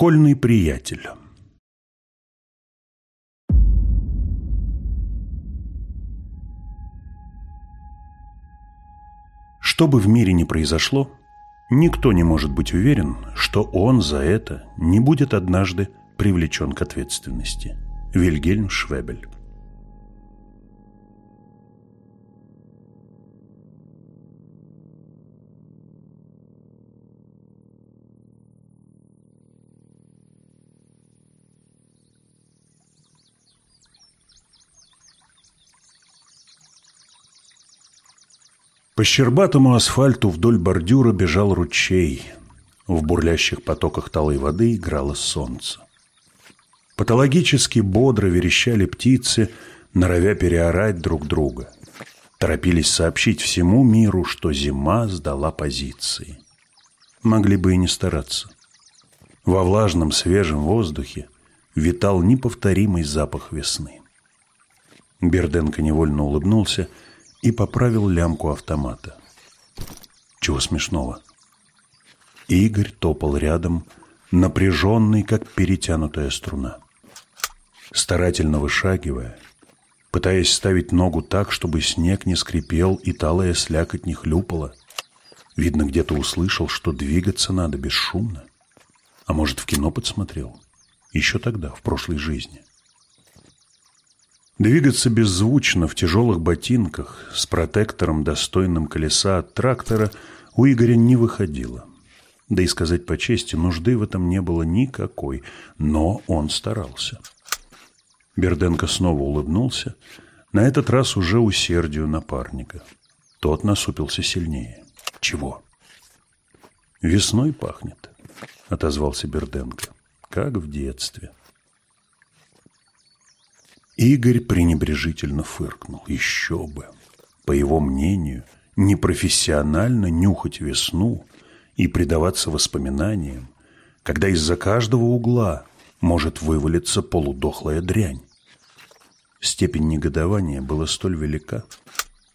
Школьный приятель Что бы в мире ни произошло, никто не может быть уверен, что он за это не будет однажды привлечен к ответственности. Вильгельм Швебель По щербатому асфальту вдоль бордюра бежал ручей. В бурлящих потоках талой воды играло солнце. Патологически бодро верещали птицы, норовя переорать друг друга. Торопились сообщить всему миру, что зима сдала позиции. Могли бы и не стараться. Во влажном свежем воздухе витал неповторимый запах весны. Берденко невольно улыбнулся – и поправил лямку автомата. Чего смешного? Игорь топал рядом, напряженный, как перетянутая струна. Старательно вышагивая, пытаясь ставить ногу так, чтобы снег не скрипел и талая слякоть не хлюпала, видно, где-то услышал, что двигаться надо бесшумно. А может, в кино подсмотрел? Еще тогда, в прошлой жизни. Двигаться беззвучно в тяжелых ботинках с протектором, достойным колеса от трактора, у Игоря не выходило. Да и сказать по чести, нужды в этом не было никакой, но он старался. Берденко снова улыбнулся, на этот раз уже усердию напарника. Тот насупился сильнее. «Чего?» «Весной пахнет», — отозвался Берденко, — «как в детстве». Игорь пренебрежительно фыркнул. Еще бы. По его мнению, непрофессионально нюхать весну и предаваться воспоминаниям, когда из-за каждого угла может вывалиться полудохлая дрянь. Степень негодования была столь велика,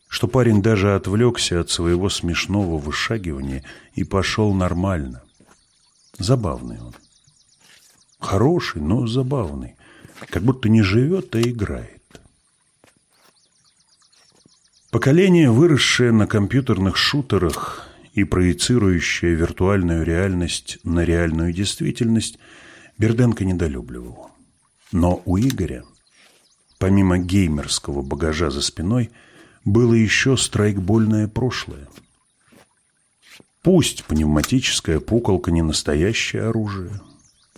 что парень даже отвлекся от своего смешного вышагивания и пошел нормально. Забавный он. Хороший, но забавный как будто не живет, а играет. Поколение, выросшее на компьютерных шутерах и проецирующее виртуальную реальность на реальную действительность, Берденко недолюбливал. Но у Игоря, помимо геймерского багажа за спиной, было еще страйкбольное прошлое. Пусть пневматическая пуколка не настоящее оружие,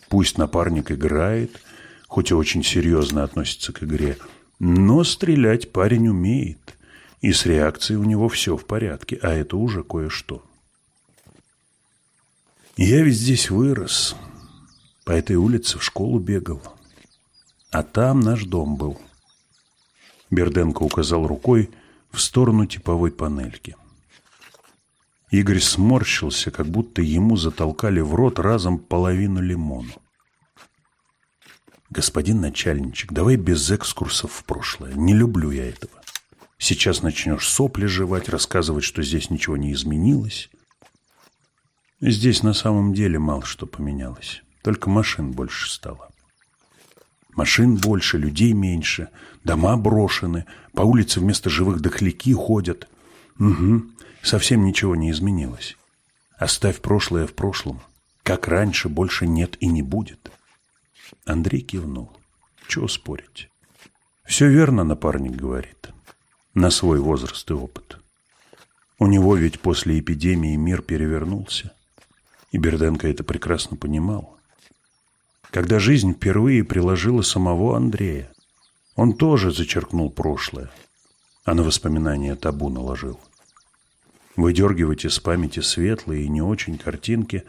пусть напарник играет, хоть и очень серьезно относится к игре, но стрелять парень умеет, и с реакцией у него все в порядке, а это уже кое-что. Я ведь здесь вырос, по этой улице в школу бегал, а там наш дом был. Берденко указал рукой в сторону типовой панельки. Игорь сморщился, как будто ему затолкали в рот разом половину лимона. Господин начальничек, давай без экскурсов в прошлое. Не люблю я этого. Сейчас начнешь сопли жевать, рассказывать, что здесь ничего не изменилось. Здесь на самом деле мало что поменялось. Только машин больше стало. Машин больше, людей меньше, дома брошены, по улице вместо живых дохляки ходят. Угу, совсем ничего не изменилось. Оставь прошлое в прошлом. Как раньше, больше нет и не будет. Андрей кивнул. Чего спорить? Все верно, напарник говорит. На свой возраст и опыт. У него ведь после эпидемии мир перевернулся. И Берденко это прекрасно понимал. Когда жизнь впервые приложила самого Андрея, он тоже зачеркнул прошлое, а на воспоминания табу наложил. Выдергивать из памяти светлые и не очень картинки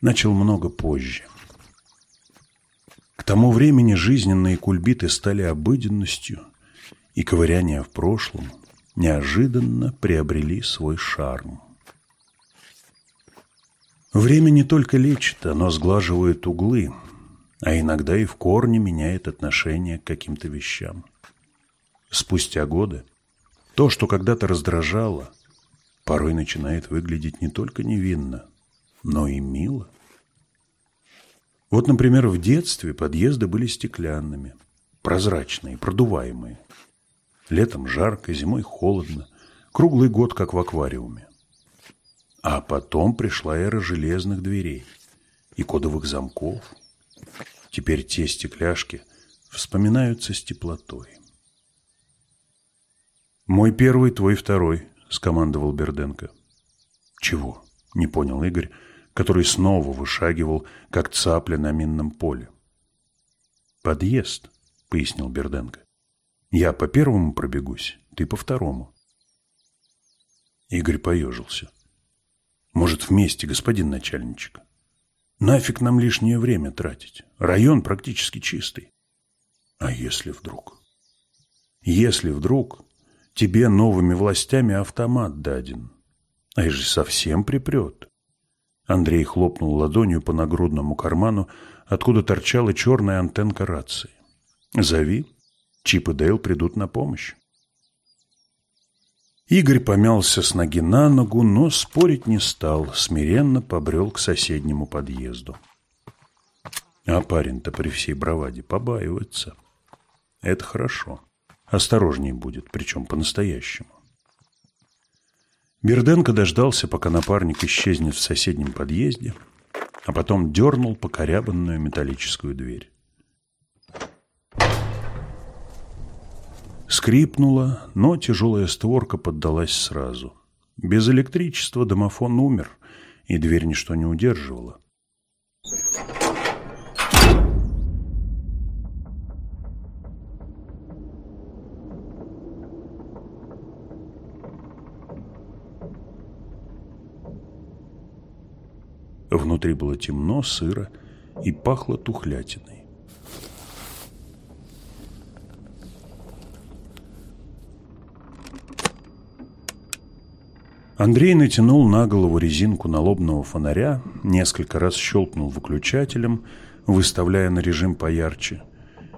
начал много позже. К тому времени жизненные кульбиты стали обыденностью, и ковыряния в прошлом неожиданно приобрели свой шарм. Время не только лечит, оно сглаживает углы, а иногда и в корне меняет отношение к каким-то вещам. Спустя годы то, что когда-то раздражало, порой начинает выглядеть не только невинно, но и мило. Вот, например, в детстве подъезды были стеклянными, прозрачные, продуваемые. Летом жарко, зимой холодно, круглый год, как в аквариуме. А потом пришла эра железных дверей и кодовых замков. Теперь те стекляшки вспоминаются с теплотой. «Мой первый, твой второй», — скомандовал Берденко. «Чего?» — не понял Игорь, который снова вышагивал, как цапля на минном поле. «Подъезд», — пояснил Берденко. «Я по первому пробегусь, ты по второму». Игорь поежился. «Может, вместе, господин начальничек? Нафиг нам лишнее время тратить? Район практически чистый. А если вдруг? Если вдруг тебе новыми властями автомат даден, а же совсем припрет. Андрей хлопнул ладонью по нагрудному карману, откуда торчала черная антенка рации. «Зови. Чип и Дейл придут на помощь». Игорь помялся с ноги на ногу, но спорить не стал, смиренно побрел к соседнему подъезду. А парень-то при всей браваде побаивается. Это хорошо. Осторожней будет, причем по-настоящему. Берденко дождался, пока напарник исчезнет в соседнем подъезде, а потом дернул покорябанную металлическую дверь. Скрипнула, но тяжелая створка поддалась сразу. Без электричества домофон умер, и дверь ничто не удерживала. Внутри было темно, сыро и пахло тухлятиной. Андрей натянул на голову резинку налобного фонаря, несколько раз щелкнул выключателем, выставляя на режим поярче,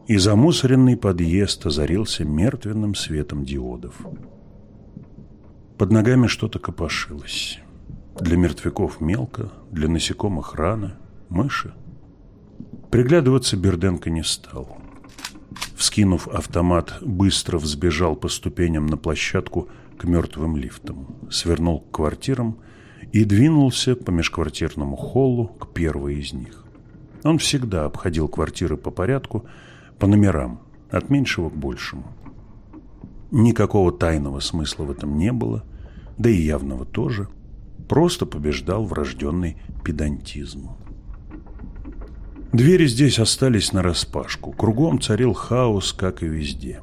и замусоренный подъезд озарился мертвенным светом диодов. Под ногами что-то копошилось. Для мертвяков мелко, для насекомых рано, мыши. Приглядываться Берденко не стал. Вскинув автомат, быстро взбежал по ступеням на площадку к мертвым лифтам, свернул к квартирам и двинулся по межквартирному холлу к первой из них. Он всегда обходил квартиры по порядку, по номерам, от меньшего к большему. Никакого тайного смысла в этом не было, да и явного тоже – просто побеждал врожденный педантизм. Двери здесь остались нараспашку. Кругом царил хаос, как и везде.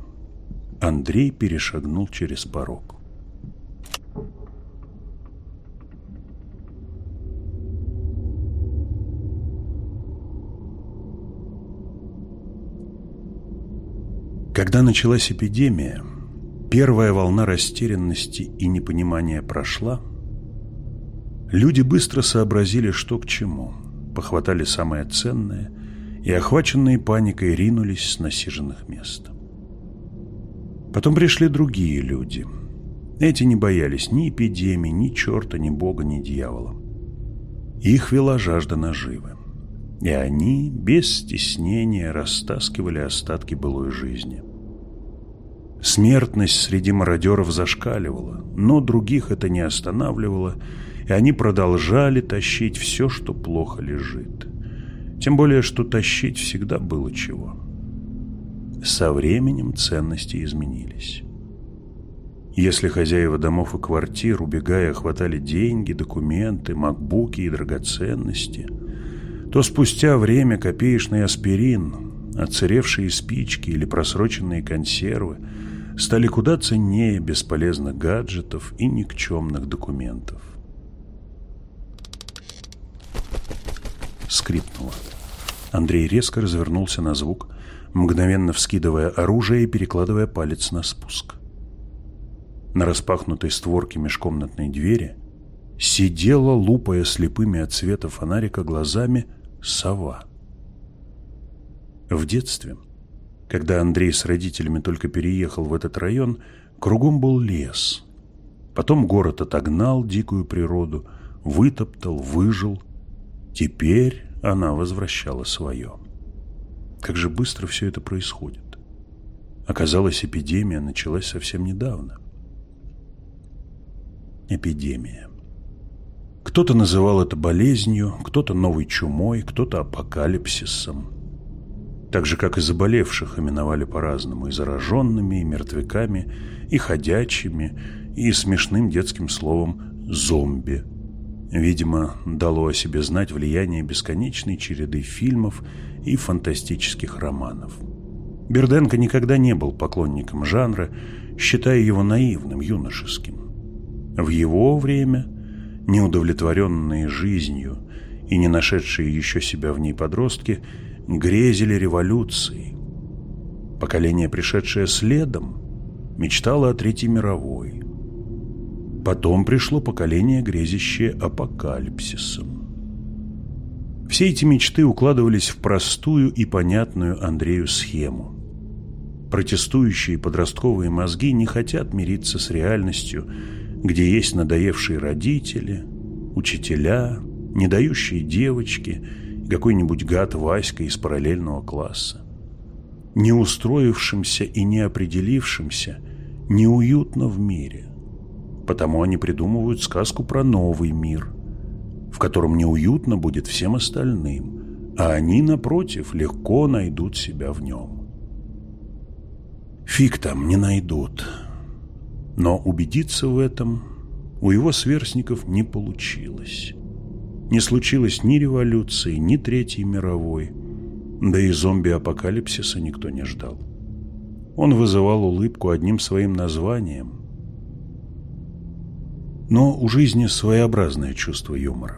Андрей перешагнул через порог. Когда началась эпидемия, первая волна растерянности и непонимания прошла – Люди быстро сообразили, что к чему, похватали самое ценное и, охваченные паникой, ринулись с насиженных мест. Потом пришли другие люди. Эти не боялись ни эпидемии, ни черта, ни бога, ни дьявола. Их вела жажда наживы. И они без стеснения растаскивали остатки былой жизни. Смертность среди мародеров зашкаливала, но других это не останавливало, и они продолжали тащить все, что плохо лежит. Тем более, что тащить всегда было чего. Со временем ценности изменились. Если хозяева домов и квартир, убегая, хватали деньги, документы, макбуки и драгоценности, то спустя время копеечный аспирин, отсыревшие спички или просроченные консервы стали куда ценнее бесполезных гаджетов и никчемных документов. Скрипнуло. Андрей резко развернулся на звук, мгновенно вскидывая оружие и перекладывая палец на спуск. На распахнутой створке межкомнатной двери сидела, лупая слепыми от света фонарика глазами, сова. В детстве, когда Андрей с родителями только переехал в этот район, кругом был лес. Потом город отогнал дикую природу, вытоптал, выжил – Теперь она возвращала свое. Как же быстро все это происходит. Оказалось, эпидемия началась совсем недавно. Эпидемия. Кто-то называл это болезнью, кто-то новой чумой, кто-то апокалипсисом. Так же, как и заболевших именовали по-разному, и зараженными, и мертвяками, и ходячими, и смешным детским словом «зомби». Видимо, дало о себе знать влияние бесконечной череды фильмов и фантастических романов. Берденко никогда не был поклонником жанра, считая его наивным, юношеским. В его время неудовлетворенные жизнью и не нашедшие еще себя в ней подростки грезили революцией. Поколение, пришедшее следом, мечтало о Третьей мировой. Потом пришло поколение, грезящее апокалипсисом. Все эти мечты укладывались в простую и понятную Андрею схему. Протестующие подростковые мозги не хотят мириться с реальностью, где есть надоевшие родители, учителя, не дающие девочки, какой-нибудь гад Васька из параллельного класса. Не устроившимся и не определившимся неуютно в мире. Потому они придумывают сказку про новый мир, в котором неуютно будет всем остальным, а они, напротив, легко найдут себя в нем. Фиг там не найдут. Но убедиться в этом у его сверстников не получилось. Не случилось ни революции, ни Третьей мировой, да и зомби-апокалипсиса никто не ждал. Он вызывал улыбку одним своим названием. Но у жизни своеобразное чувство юмора.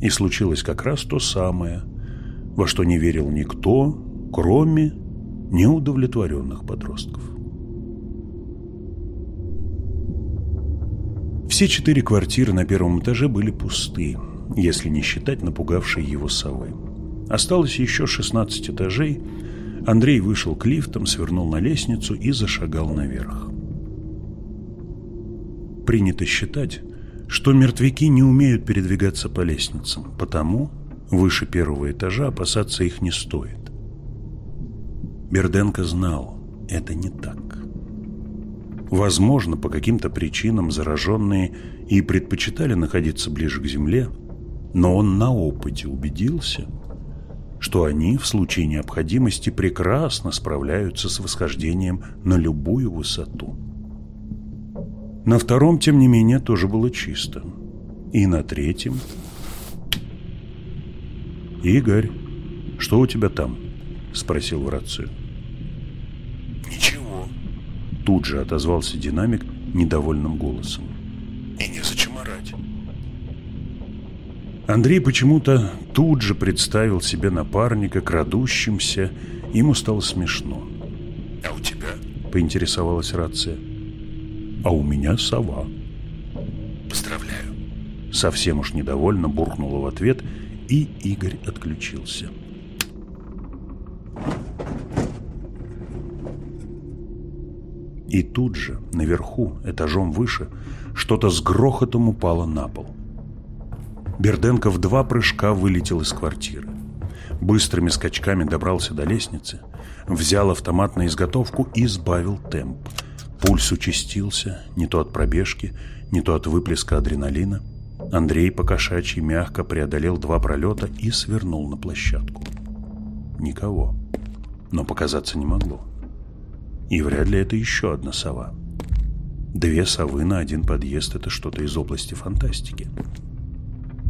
И случилось как раз то самое, во что не верил никто, кроме неудовлетворенных подростков. Все четыре квартиры на первом этаже были пусты, если не считать напугавшей его совы. Осталось еще 16 этажей. Андрей вышел к лифтам, свернул на лестницу и зашагал наверх. Принято считать, что мертвяки не умеют передвигаться по лестницам, потому выше первого этажа опасаться их не стоит. Берденко знал, это не так. Возможно, по каким-то причинам зараженные и предпочитали находиться ближе к земле, но он на опыте убедился, что они в случае необходимости прекрасно справляются с восхождением на любую высоту. На втором, тем не менее, тоже было чисто. И на третьем... «Игорь, что у тебя там?» – спросил в рацию. Тут же отозвался динамик недовольным голосом. И незачем орать. Андрей почему-то тут же представил себе напарника крадущимся, ему стало смешно. «А у тебя?» – поинтересовалась рация. «А у меня сова». «Поздравляю». Совсем уж недовольно буркнула в ответ, и Игорь отключился. И тут же, наверху, этажом выше, что-то с грохотом упало на пол. Берденко в два прыжка вылетел из квартиры. Быстрыми скачками добрался до лестницы, взял автомат на изготовку и сбавил темп. Пульс участился, не то от пробежки, не то от выплеска адреналина. Андрей покошачий мягко преодолел два пролета и свернул на площадку. Никого. Но показаться не могло. И вряд ли это еще одна сова. Две совы на один подъезд – это что-то из области фантастики.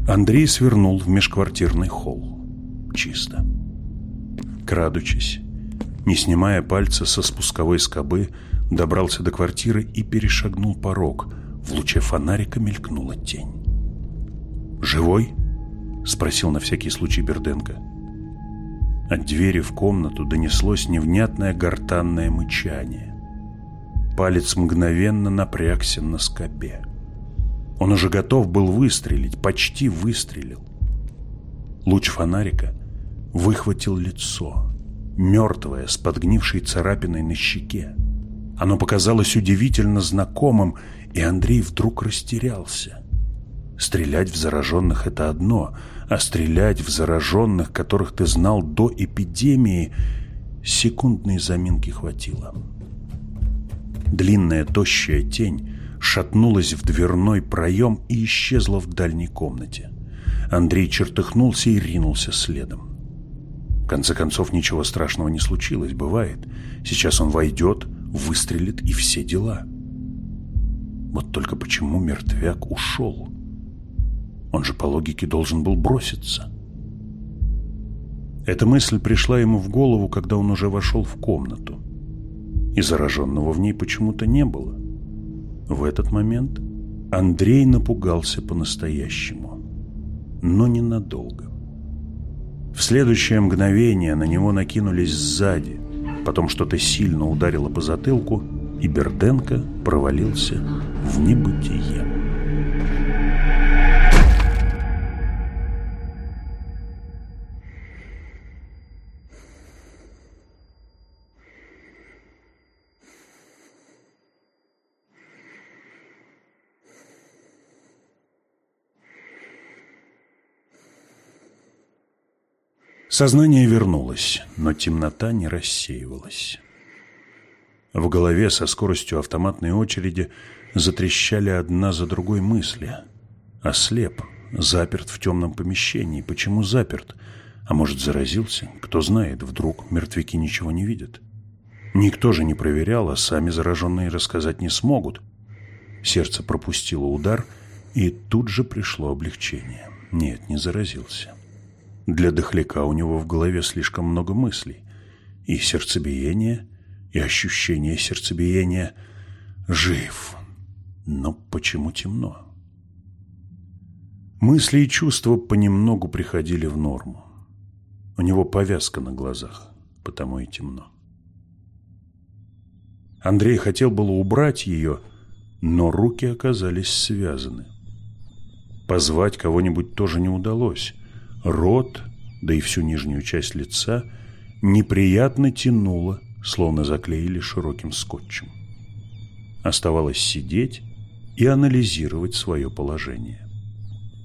Андрей свернул в межквартирный холл. Чисто. Крадучись, не снимая пальца со спусковой скобы, добрался до квартиры и перешагнул порог. В луче фонарика мелькнула тень. «Живой?» – спросил на всякий случай Берденко. От двери в комнату донеслось невнятное гортанное мычание. Палец мгновенно напрягся на скобе. Он уже готов был выстрелить, почти выстрелил. Луч фонарика выхватил лицо, мертвое, с подгнившей царапиной на щеке. Оно показалось удивительно знакомым, и Андрей вдруг растерялся. Стрелять в зараженных – это одно, а стрелять в зараженных, которых ты знал до эпидемии, секундной заминки хватило. Длинная тощая тень шатнулась в дверной проем и исчезла в дальней комнате. Андрей чертыхнулся и ринулся следом. В конце концов, ничего страшного не случилось, бывает. Сейчас он войдет, выстрелит и все дела. Вот только почему мертвяк ушел? Он же по логике должен был броситься. Эта мысль пришла ему в голову, когда он уже вошел в комнату. И зараженного в ней почему-то не было. В этот момент Андрей напугался по-настоящему, но ненадолго. В следующее мгновение на него накинулись сзади, потом что-то сильно ударило по затылку, и Берденко провалился в небытие. Сознание вернулось, но темнота не рассеивалась. В голове со скоростью автоматной очереди затрещали одна за другой мысли. Ослеп, заперт в темном помещении. Почему заперт? А может, заразился? Кто знает, вдруг мертвяки ничего не видят. Никто же не проверял, а сами зараженные рассказать не смогут. Сердце пропустило удар, и тут же пришло облегчение. Нет, не заразился. Для дохляка у него в голове слишком много мыслей. И сердцебиение, и ощущение сердцебиения. Жив. Но почему темно? Мысли и чувства понемногу приходили в норму. У него повязка на глазах, потому и темно. Андрей хотел было убрать ее, но руки оказались связаны. Позвать кого-нибудь тоже не удалось – Рот, да и всю нижнюю часть лица, неприятно тянуло, словно заклеили широким скотчем. Оставалось сидеть и анализировать свое положение.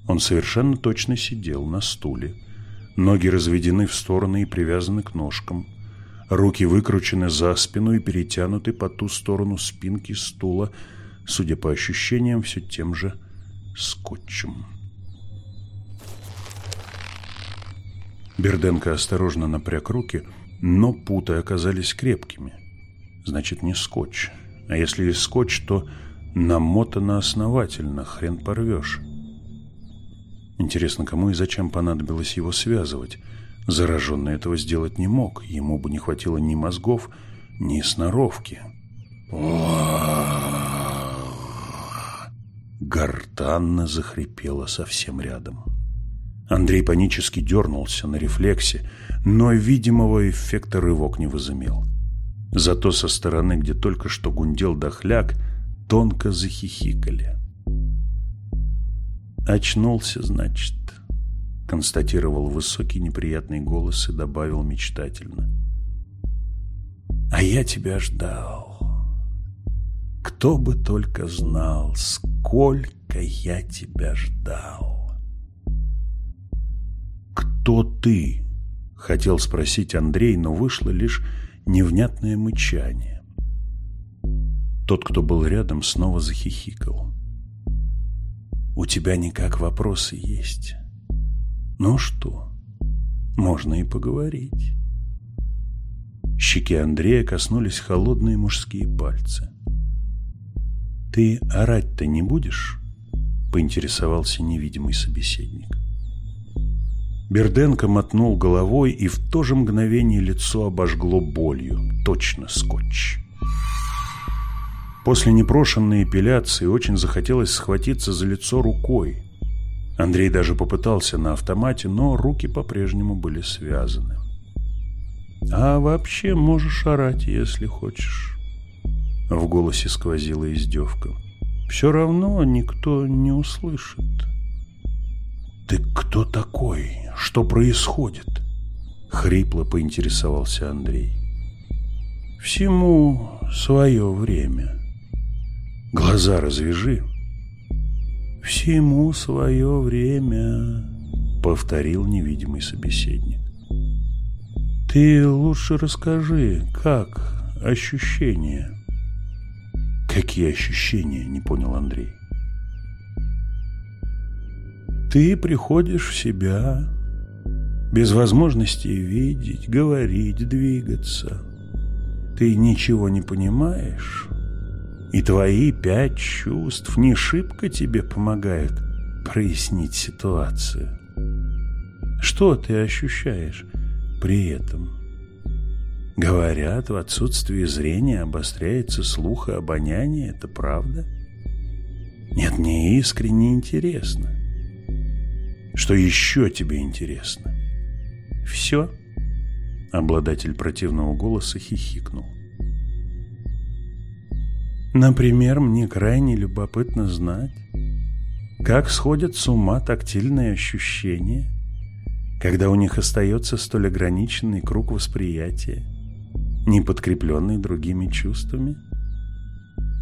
Он совершенно точно сидел на стуле, ноги разведены в стороны и привязаны к ножкам, руки выкручены за спину и перетянуты по ту сторону спинки стула, судя по ощущениям, все тем же скотчем. Берденко осторожно напряг руки, но путы оказались крепкими. Значит, не скотч. А если и скотч, то намотано основательно, хрен порвешь. Интересно, кому и зачем понадобилось его связывать? Зараженный этого сделать не мог. Ему бы не хватило ни мозгов, ни сноровки. Гортанно захрипело совсем рядом. Андрей панически дернулся на рефлексе, но видимого эффекта рывок не возымел. Зато со стороны, где только что гундел дохляк, тонко захихикали. «Очнулся, значит», — констатировал высокий неприятный голос и добавил мечтательно. «А я тебя ждал. Кто бы только знал, сколько я тебя ждал». «Кто ты?» — хотел спросить Андрей, но вышло лишь невнятное мычание. Тот, кто был рядом, снова захихикал. «У тебя никак вопросы есть. Ну что, можно и поговорить». Щеки Андрея коснулись холодные мужские пальцы. «Ты орать-то не будешь?» — поинтересовался невидимый собеседник. Берденко мотнул головой, и в то же мгновение лицо обожгло болью. Точно скотч. После непрошенной эпиляции очень захотелось схватиться за лицо рукой. Андрей даже попытался на автомате, но руки по-прежнему были связаны. «А вообще можешь орать, если хочешь». В голосе сквозила издевка. «Все равно никто не услышит». «Ты кто такой? Что происходит?» Хрипло поинтересовался Андрей. «Всему свое время. Глаза развяжи. Всему свое время, повторил невидимый собеседник. Ты лучше расскажи, как ощущения? Какие ощущения, не понял Андрей. Ты приходишь в себя, без возможности видеть, говорить, двигаться. Ты ничего не понимаешь, и твои пять чувств не шибко тебе помогают прояснить ситуацию. Что ты ощущаешь при этом? Говорят, в отсутствии зрения обостряется слух и обоняние, это правда? Нет, мне искренне интересно. Что еще тебе интересно? Все? Обладатель противного голоса хихикнул. Например, мне крайне любопытно знать, как сходят с ума тактильные ощущения, когда у них остается столь ограниченный круг восприятия, не подкрепленный другими чувствами?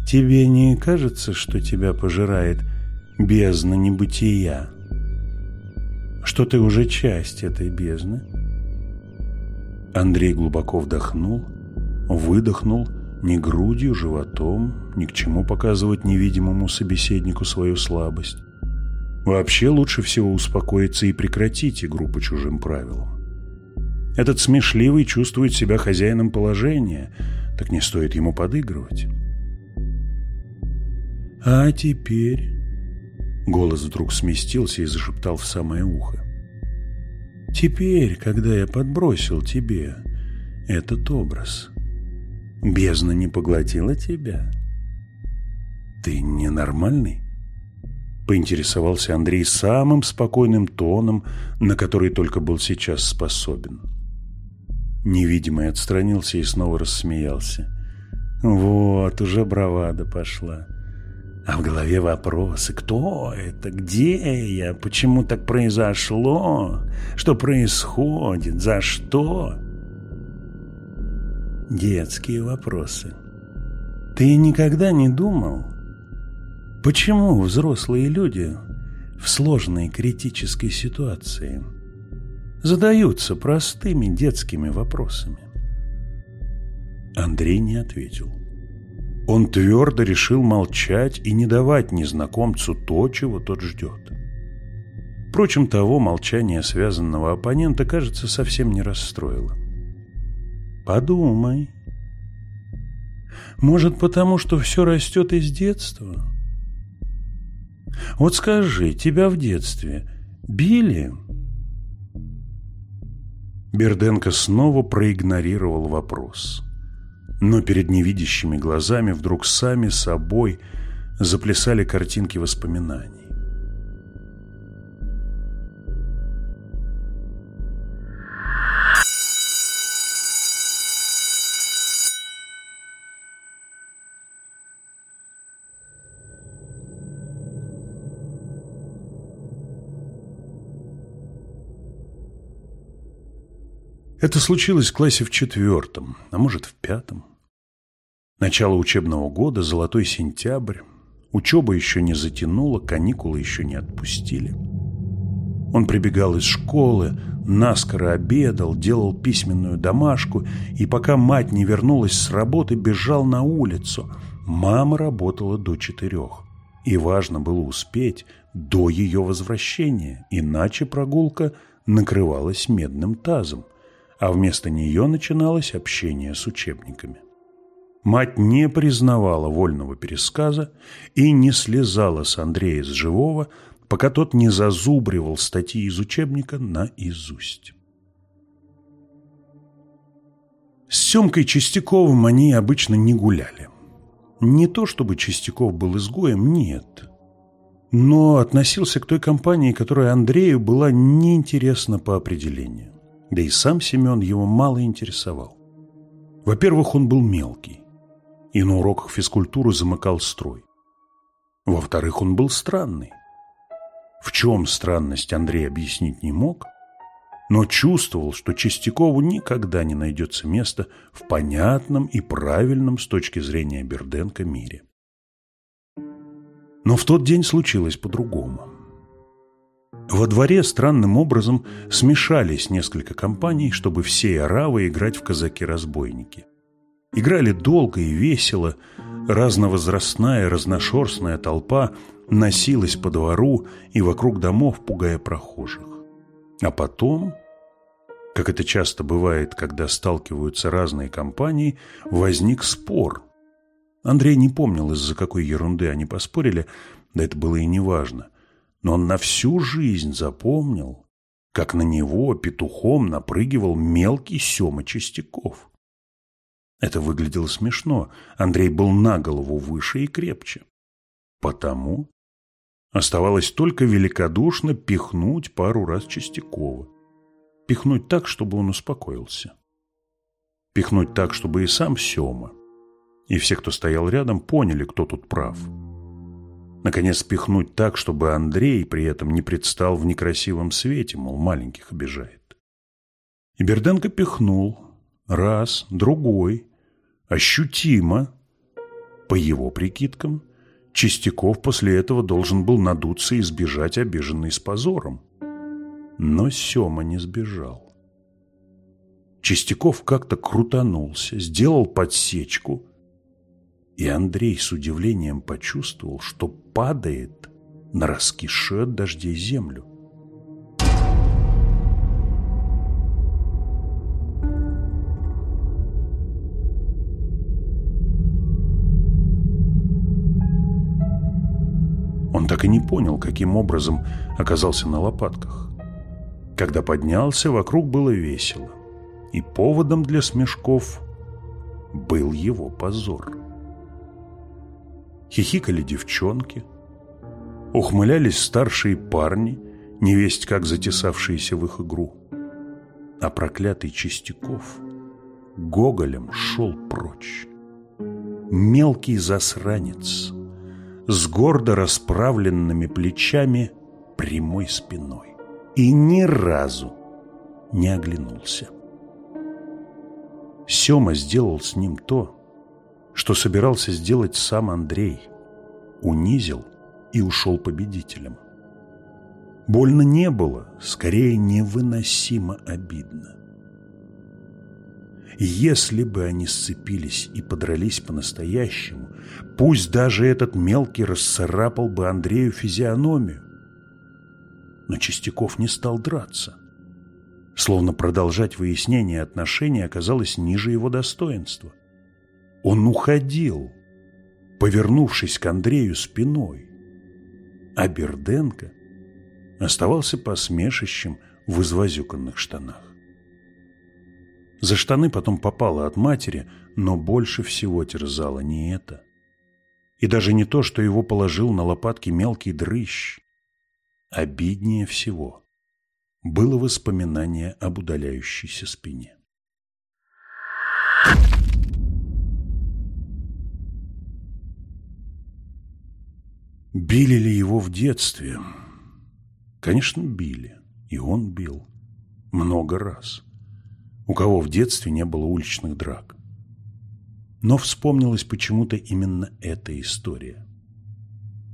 Тебе не кажется, что тебя пожирает бездна небытия? Что ты уже часть этой бездны? Андрей глубоко вдохнул, выдохнул – ни грудью, животом, ни к чему показывать невидимому собеседнику свою слабость. Вообще лучше всего успокоиться и прекратить игру по чужим правилам. Этот смешливый чувствует себя хозяином положения, так не стоит ему подыгрывать. А теперь... Голос вдруг сместился и зашептал в самое ухо. Теперь, когда я подбросил тебе этот образ, Бездна не поглотила тебя? Ты ненормальный? Поинтересовался Андрей самым спокойным тоном, на который только был сейчас способен. Невидимый отстранился и снова рассмеялся. Вот, уже бравада пошла. А в голове вопросы. Кто это? Где я? Почему так произошло? Что происходит? За что? детские вопросы. Ты никогда не думал, почему взрослые люди в сложной критической ситуации задаются простыми детскими вопросами? Андрей не ответил. Он твердо решил молчать и не давать незнакомцу то, чего тот ждет. Впрочем, того молчания связанного оппонента, кажется, совсем не расстроило. Подумай. Может, потому что все растет из детства? Вот скажи, тебя в детстве били? Берденко снова проигнорировал вопрос. Но перед невидящими глазами вдруг сами собой заплясали картинки воспоминаний. Это случилось в классе в четвертом, а может в пятом. Начало учебного года, золотой сентябрь. Учеба еще не затянула, каникулы еще не отпустили. Он прибегал из школы, наскоро обедал, делал письменную домашку, и пока мать не вернулась с работы, бежал на улицу. Мама работала до четырех, и важно было успеть до ее возвращения, иначе прогулка накрывалась медным тазом а вместо нее начиналось общение с учебниками. Мать не признавала вольного пересказа и не слезала с Андрея с живого, пока тот не зазубривал статьи из учебника наизусть. С Семкой Чистяковым они обычно не гуляли. Не то чтобы Чистяков был изгоем, нет. Но относился к той компании, которая Андрею была неинтересна по определению. Да и сам Семен его мало интересовал. Во-первых, он был мелкий и на уроках физкультуры замыкал строй. Во-вторых, он был странный. В чем странность Андрей объяснить не мог, но чувствовал, что Чистякову никогда не найдется места в понятном и правильном с точки зрения Берденко мире. Но в тот день случилось по-другому. Во дворе странным образом смешались несколько компаний, чтобы все оравы играть в казаки-разбойники. Играли долго и весело, разновозрастная разношерстная толпа носилась по двору и вокруг домов, пугая прохожих. А потом, как это часто бывает, когда сталкиваются разные компании, возник спор. Андрей не помнил, из-за какой ерунды они поспорили, да это было и неважно. Но он на всю жизнь запомнил, как на него петухом напрыгивал мелкий Сема Чистяков. Это выглядело смешно. Андрей был на голову выше и крепче. Потому оставалось только великодушно пихнуть пару раз Чистякова. Пихнуть так, чтобы он успокоился. Пихнуть так, чтобы и сам Сема, и все, кто стоял рядом, поняли, кто тут прав. Наконец, пихнуть так, чтобы Андрей при этом не предстал в некрасивом свете, мол, маленьких обижает. И Берденко пихнул. Раз, другой, ощутимо. По его прикидкам, Чистяков после этого должен был надуться и сбежать, обиженный с позором. Но Сема не сбежал. Чистяков как-то крутанулся, сделал подсечку, и Андрей с удивлением почувствовал, что падает на раскисшую от дождей землю. Так и не понял, каким образом оказался на лопатках. Когда поднялся, вокруг было весело. И поводом для смешков был его позор. Хихикали девчонки, ухмылялись старшие парни, невесть как затесавшиеся в их игру. А проклятый Чистяков гоголем шел прочь. Мелкий засранец — с гордо расправленными плечами, прямой спиной. И ни разу не оглянулся. Сема сделал с ним то, что собирался сделать сам Андрей. Унизил и ушел победителем. Больно не было, скорее невыносимо обидно. Если бы они сцепились и подрались по-настоящему, пусть даже этот мелкий расцарапал бы Андрею физиономию. Но Чистяков не стал драться. Словно продолжать выяснение отношений оказалось ниже его достоинства. Он уходил, повернувшись к Андрею спиной. А Берденко оставался посмешищем в извозюканных штанах. За штаны потом попала от матери, но больше всего терзало не это. И даже не то, что его положил на лопатки мелкий дрыщ. Обиднее всего было воспоминание об удаляющейся спине. Били ли его в детстве? Конечно, били. И он бил. Много раз у кого в детстве не было уличных драк. Но вспомнилась почему-то именно эта история,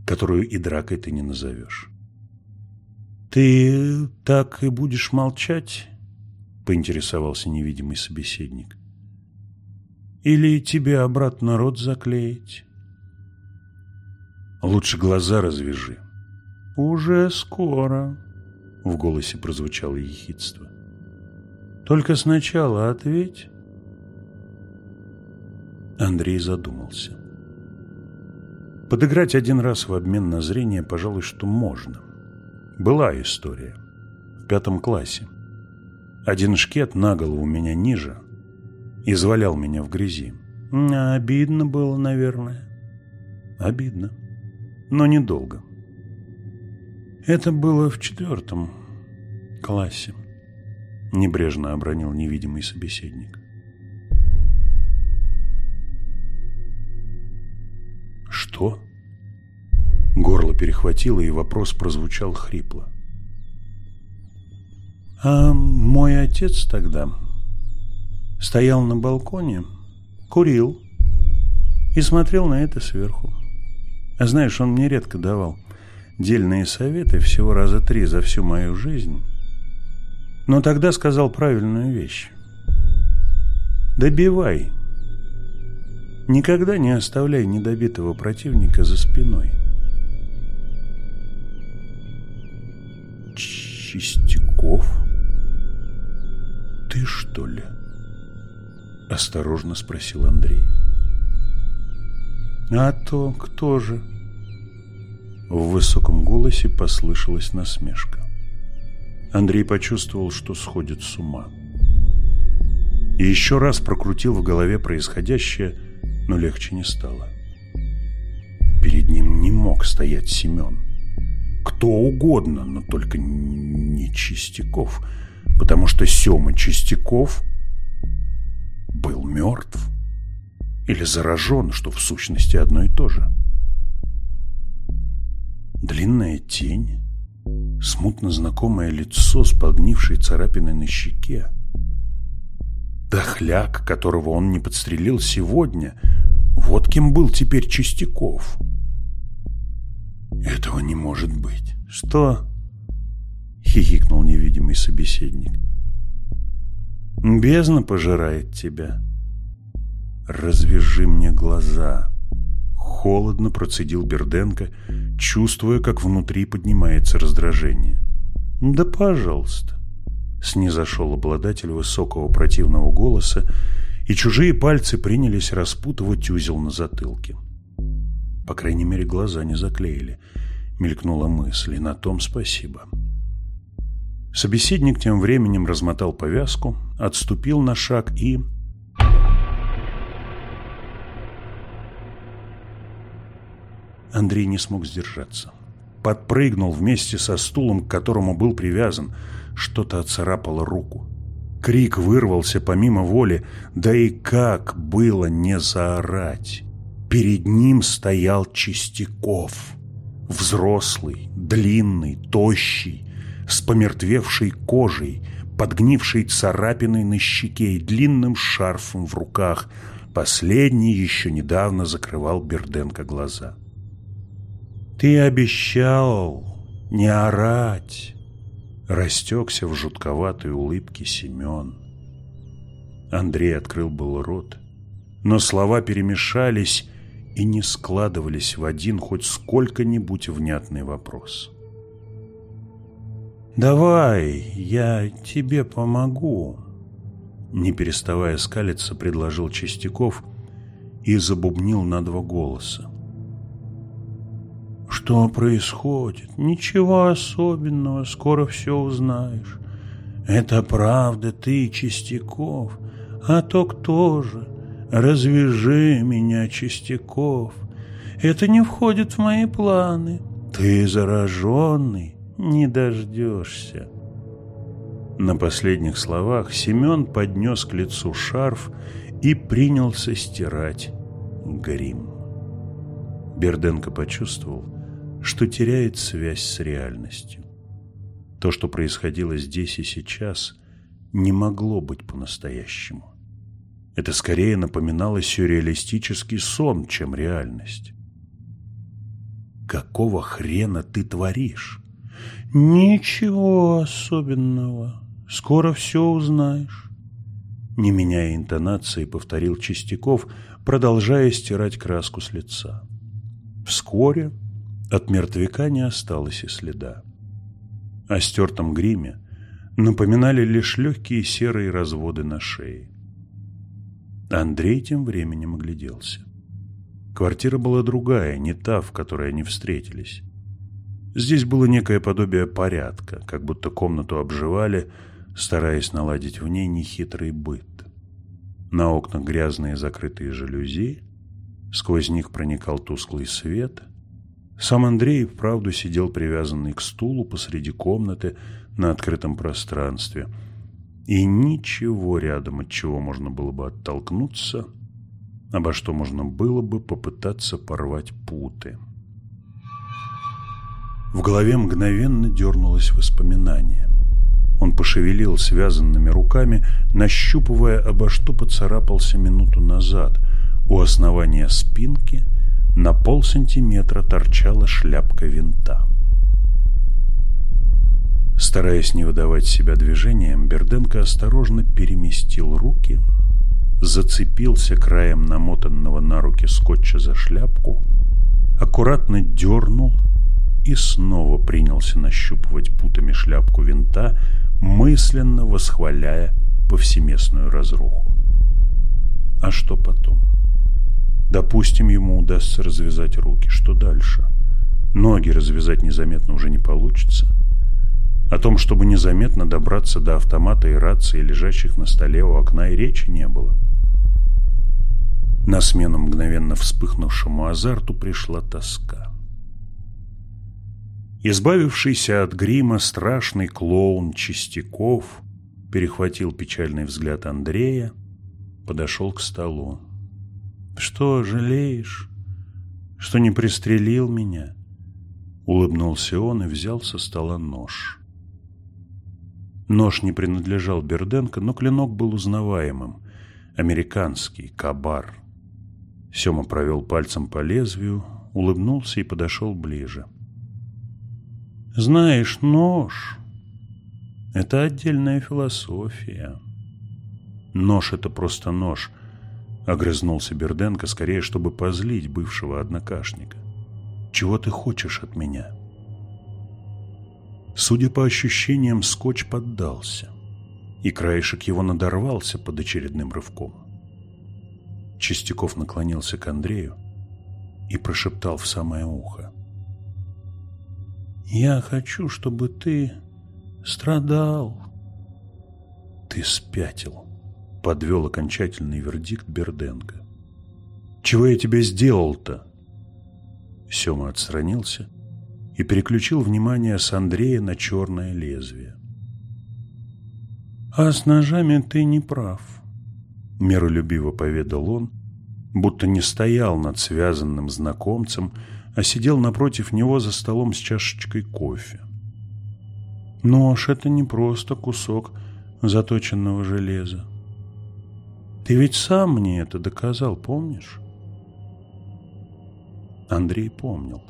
которую и дракой ты не назовешь. «Ты так и будешь молчать?» — поинтересовался невидимый собеседник. «Или тебе обратно рот заклеить?» «Лучше глаза развяжи». «Уже скоро», — в голосе прозвучало ехидство. Только сначала ответь. Андрей задумался. Подыграть один раз в обмен на зрение, пожалуй, что можно. Была история. В пятом классе. Один шкет на голову меня ниже извалял меня в грязи. Обидно было, наверное. Обидно. Но недолго. Это было в четвертом классе. — небрежно обронил невидимый собеседник. «Что?» Горло перехватило, и вопрос прозвучал хрипло. «А мой отец тогда стоял на балконе, курил и смотрел на это сверху. А знаешь, он мне редко давал дельные советы всего раза три за всю мою жизнь. Но тогда сказал правильную вещь. Добивай. Никогда не оставляй недобитого противника за спиной. Чистяков? Ты что ли? Осторожно спросил Андрей. А то кто же? В высоком голосе послышалась насмешка. Андрей почувствовал, что сходит с ума. И еще раз прокрутил в голове происходящее, но легче не стало. Перед ним не мог стоять Семен. Кто угодно, но только не Чистяков, потому что Сема Чистяков был мертв или заражен, что в сущности одно и то же. Длинная тень, смутно знакомое лицо с подгнившей царапиной на щеке. Дохляк, которого он не подстрелил сегодня, вот кем был теперь Чистяков. Этого не может быть. Что? Хихикнул невидимый собеседник. Бездна пожирает тебя. Развяжи мне глаза. Холодно процедил Берденко, чувствуя, как внутри поднимается раздражение. «Да, пожалуйста», — снизошел обладатель высокого противного голоса, и чужие пальцы принялись распутывать узел на затылке. По крайней мере, глаза не заклеили. Мелькнула мысль, и на том спасибо. Собеседник тем временем размотал повязку, отступил на шаг и Андрей не смог сдержаться. Подпрыгнул вместе со стулом, к которому был привязан. Что-то оцарапало руку. Крик вырвался помимо воли, да и как было не заорать. Перед ним стоял Чистяков. Взрослый, длинный, тощий, с помертвевшей кожей, подгнившей царапиной на щеке и длинным шарфом в руках. Последний еще недавно закрывал Берденко глаза. «Ты обещал не орать!» Растекся в жутковатой улыбке Семен. Андрей открыл был рот, но слова перемешались и не складывались в один хоть сколько-нибудь внятный вопрос. «Давай, я тебе помогу», — не переставая скалиться, предложил Чистяков и забубнил на два голоса. Что происходит? Ничего особенного, скоро все узнаешь. Это правда ты, Чистяков, а то кто же? Развяжи меня, Чистяков. Это не входит в мои планы. Ты зараженный, не дождешься. На последних словах Семен поднес к лицу шарф и принялся стирать грим. Берденко почувствовал, что теряет связь с реальностью. То, что происходило здесь и сейчас, не могло быть по-настоящему. Это скорее напоминало сюрреалистический сон, чем реальность. «Какого хрена ты творишь?» «Ничего особенного. Скоро все узнаешь». Не меняя интонации, повторил Чистяков, продолжая стирать краску с лица. Вскоре от мертвяка не осталось и следа. О стертом гриме напоминали лишь легкие серые разводы на шее. Андрей тем временем огляделся. Квартира была другая, не та, в которой они встретились. Здесь было некое подобие порядка, как будто комнату обживали, стараясь наладить в ней нехитрый быт. На окнах грязные закрытые жалюзи, сквозь них проникал тусклый свет — сам Андрей вправду сидел привязанный к стулу посреди комнаты на открытом пространстве. И ничего рядом, от чего можно было бы оттолкнуться, обо что можно было бы попытаться порвать путы. В голове мгновенно дернулось воспоминание. Он пошевелил связанными руками, нащупывая, обо что поцарапался минуту назад, у основания спинки – на полсантиметра торчала шляпка винта. Стараясь не выдавать себя движением, Берденко осторожно переместил руки, зацепился краем намотанного на руки скотча за шляпку, аккуратно дернул и снова принялся нащупывать путами шляпку винта, мысленно восхваляя повсеместную разруху. А что потом? Допустим, ему удастся развязать руки. Что дальше? Ноги развязать незаметно уже не получится. О том, чтобы незаметно добраться до автомата и рации, лежащих на столе у окна, и речи не было. На смену мгновенно вспыхнувшему азарту пришла тоска. Избавившийся от грима страшный клоун Чистяков перехватил печальный взгляд Андрея, подошел к столу. «Что, жалеешь, что не пристрелил меня?» Улыбнулся он и взял со стола нож. Нож не принадлежал Берденко, но клинок был узнаваемым. Американский, кабар. Сема провел пальцем по лезвию, улыбнулся и подошел ближе. «Знаешь, нож — это отдельная философия. Нож — это просто нож», — огрызнулся Берденко, скорее, чтобы позлить бывшего однокашника. «Чего ты хочешь от меня?» Судя по ощущениям, скотч поддался, и краешек его надорвался под очередным рывком. Чистяков наклонился к Андрею и прошептал в самое ухо. «Я хочу, чтобы ты страдал». «Ты спятил», — подвел окончательный вердикт Берденко. «Чего я тебе сделал-то?» Сема отстранился и переключил внимание с Андрея на черное лезвие. «А с ножами ты не прав», — миролюбиво поведал он, будто не стоял над связанным знакомцем, а сидел напротив него за столом с чашечкой кофе. «Нож — это не просто кусок заточенного железа. Ты ведь сам мне это доказал, помнишь?» Андрей помнил.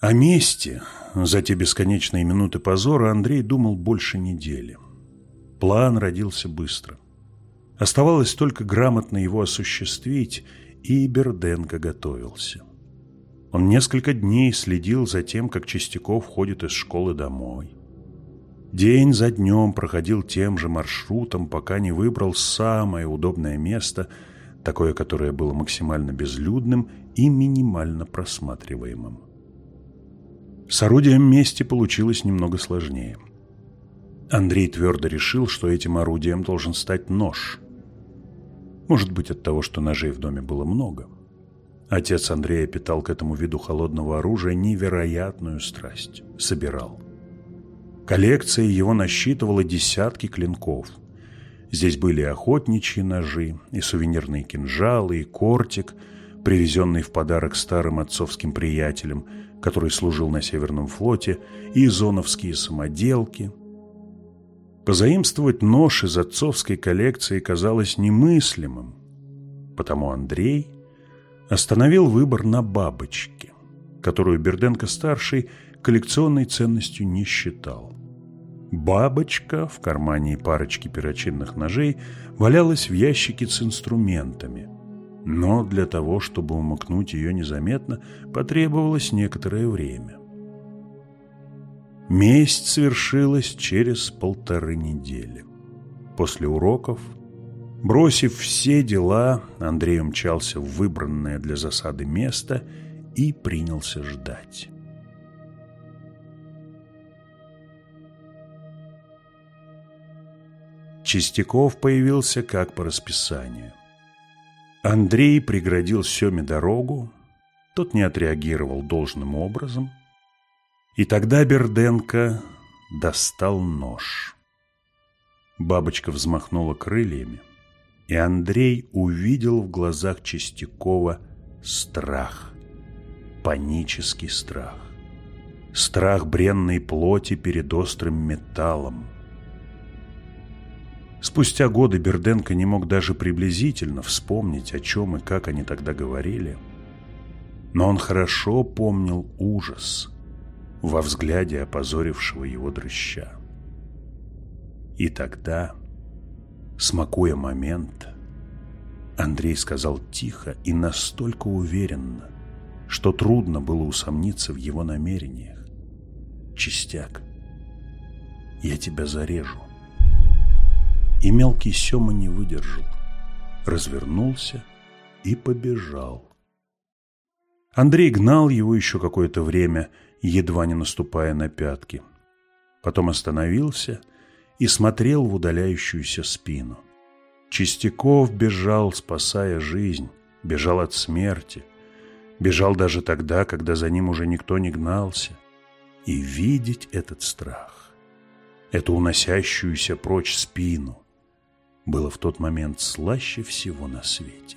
О месте за те бесконечные минуты позора Андрей думал больше недели. План родился быстро. Оставалось только грамотно его осуществить, и Берденко готовился. Он несколько дней следил за тем, как Чистяков ходит из школы домой. День за днем проходил тем же маршрутом, пока не выбрал самое удобное место, такое, которое было максимально безлюдным и минимально просматриваемым. С орудием мести получилось немного сложнее. Андрей твердо решил, что этим орудием должен стать нож. Может быть, от того, что ножей в доме было много. Отец Андрея питал к этому виду холодного оружия невероятную страсть. Собирал. Коллекция его насчитывала десятки клинков. Здесь были охотничьи ножи, и сувенирные кинжалы, и кортик, привезенный в подарок старым отцовским приятелям – который служил на Северном флоте, и зоновские самоделки. Позаимствовать нож из отцовской коллекции казалось немыслимым, потому Андрей остановил выбор на бабочке, которую Берденко-старший коллекционной ценностью не считал. Бабочка в кармане парочки перочинных ножей валялась в ящике с инструментами, но для того, чтобы умыкнуть ее незаметно, потребовалось некоторое время. Месть свершилась через полторы недели. После уроков, бросив все дела, Андрей умчался в выбранное для засады место и принялся ждать. Чистяков появился как по расписанию – Андрей преградил Семе дорогу, тот не отреагировал должным образом, и тогда Берденко достал нож. Бабочка взмахнула крыльями, и Андрей увидел в глазах Чистякова страх, панический страх, страх бренной плоти перед острым металлом, Спустя годы Берденко не мог даже приблизительно вспомнить, о чем и как они тогда говорили. Но он хорошо помнил ужас во взгляде опозорившего его дрыща. И тогда, смакуя момент, Андрей сказал тихо и настолько уверенно, что трудно было усомниться в его намерениях. «Чистяк, я тебя зарежу». И мелкий Сема не выдержал, развернулся и побежал. Андрей гнал его еще какое-то время, едва не наступая на пятки. Потом остановился и смотрел в удаляющуюся спину. Чистяков бежал, спасая жизнь, бежал от смерти, бежал даже тогда, когда за ним уже никто не гнался. И видеть этот страх, эту уносящуюся прочь спину, было в тот момент слаще всего на свете.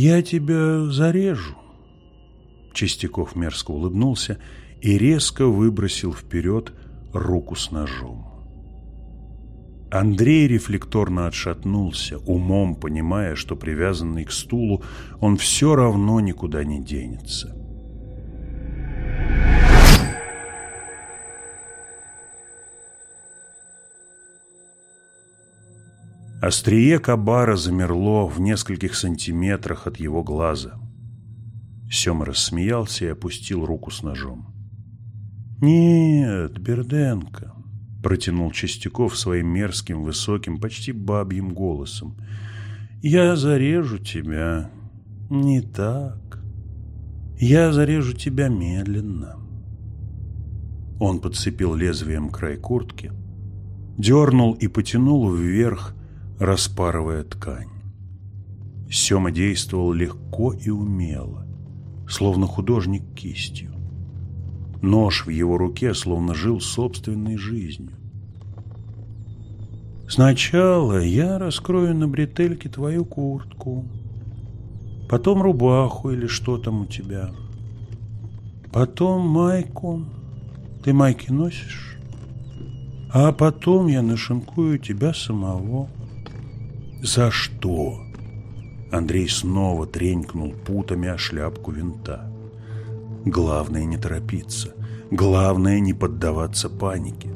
«Я тебя зарежу!» Чистяков мерзко улыбнулся и резко выбросил вперед руку с ножом. Андрей рефлекторно отшатнулся, умом понимая, что привязанный к стулу он все равно никуда не денется. Острие кабара замерло в нескольких сантиметрах от его глаза. Сема рассмеялся и опустил руку с ножом. «Нет, Берденко», — протянул Чистяков своим мерзким, высоким, почти бабьим голосом. «Я зарежу тебя не так. Я зарежу тебя медленно». Он подцепил лезвием край куртки, дернул и потянул вверх, распарывая ткань. Сема действовал легко и умело, словно художник кистью. Нож в его руке словно жил собственной жизнью. «Сначала я раскрою на бретельке твою куртку, потом рубаху или что там у тебя, потом майку. Ты майки носишь? А потом я нашинкую тебя самого». «За что?» Андрей снова тренькнул путами о шляпку винта. Главное не торопиться. Главное не поддаваться панике.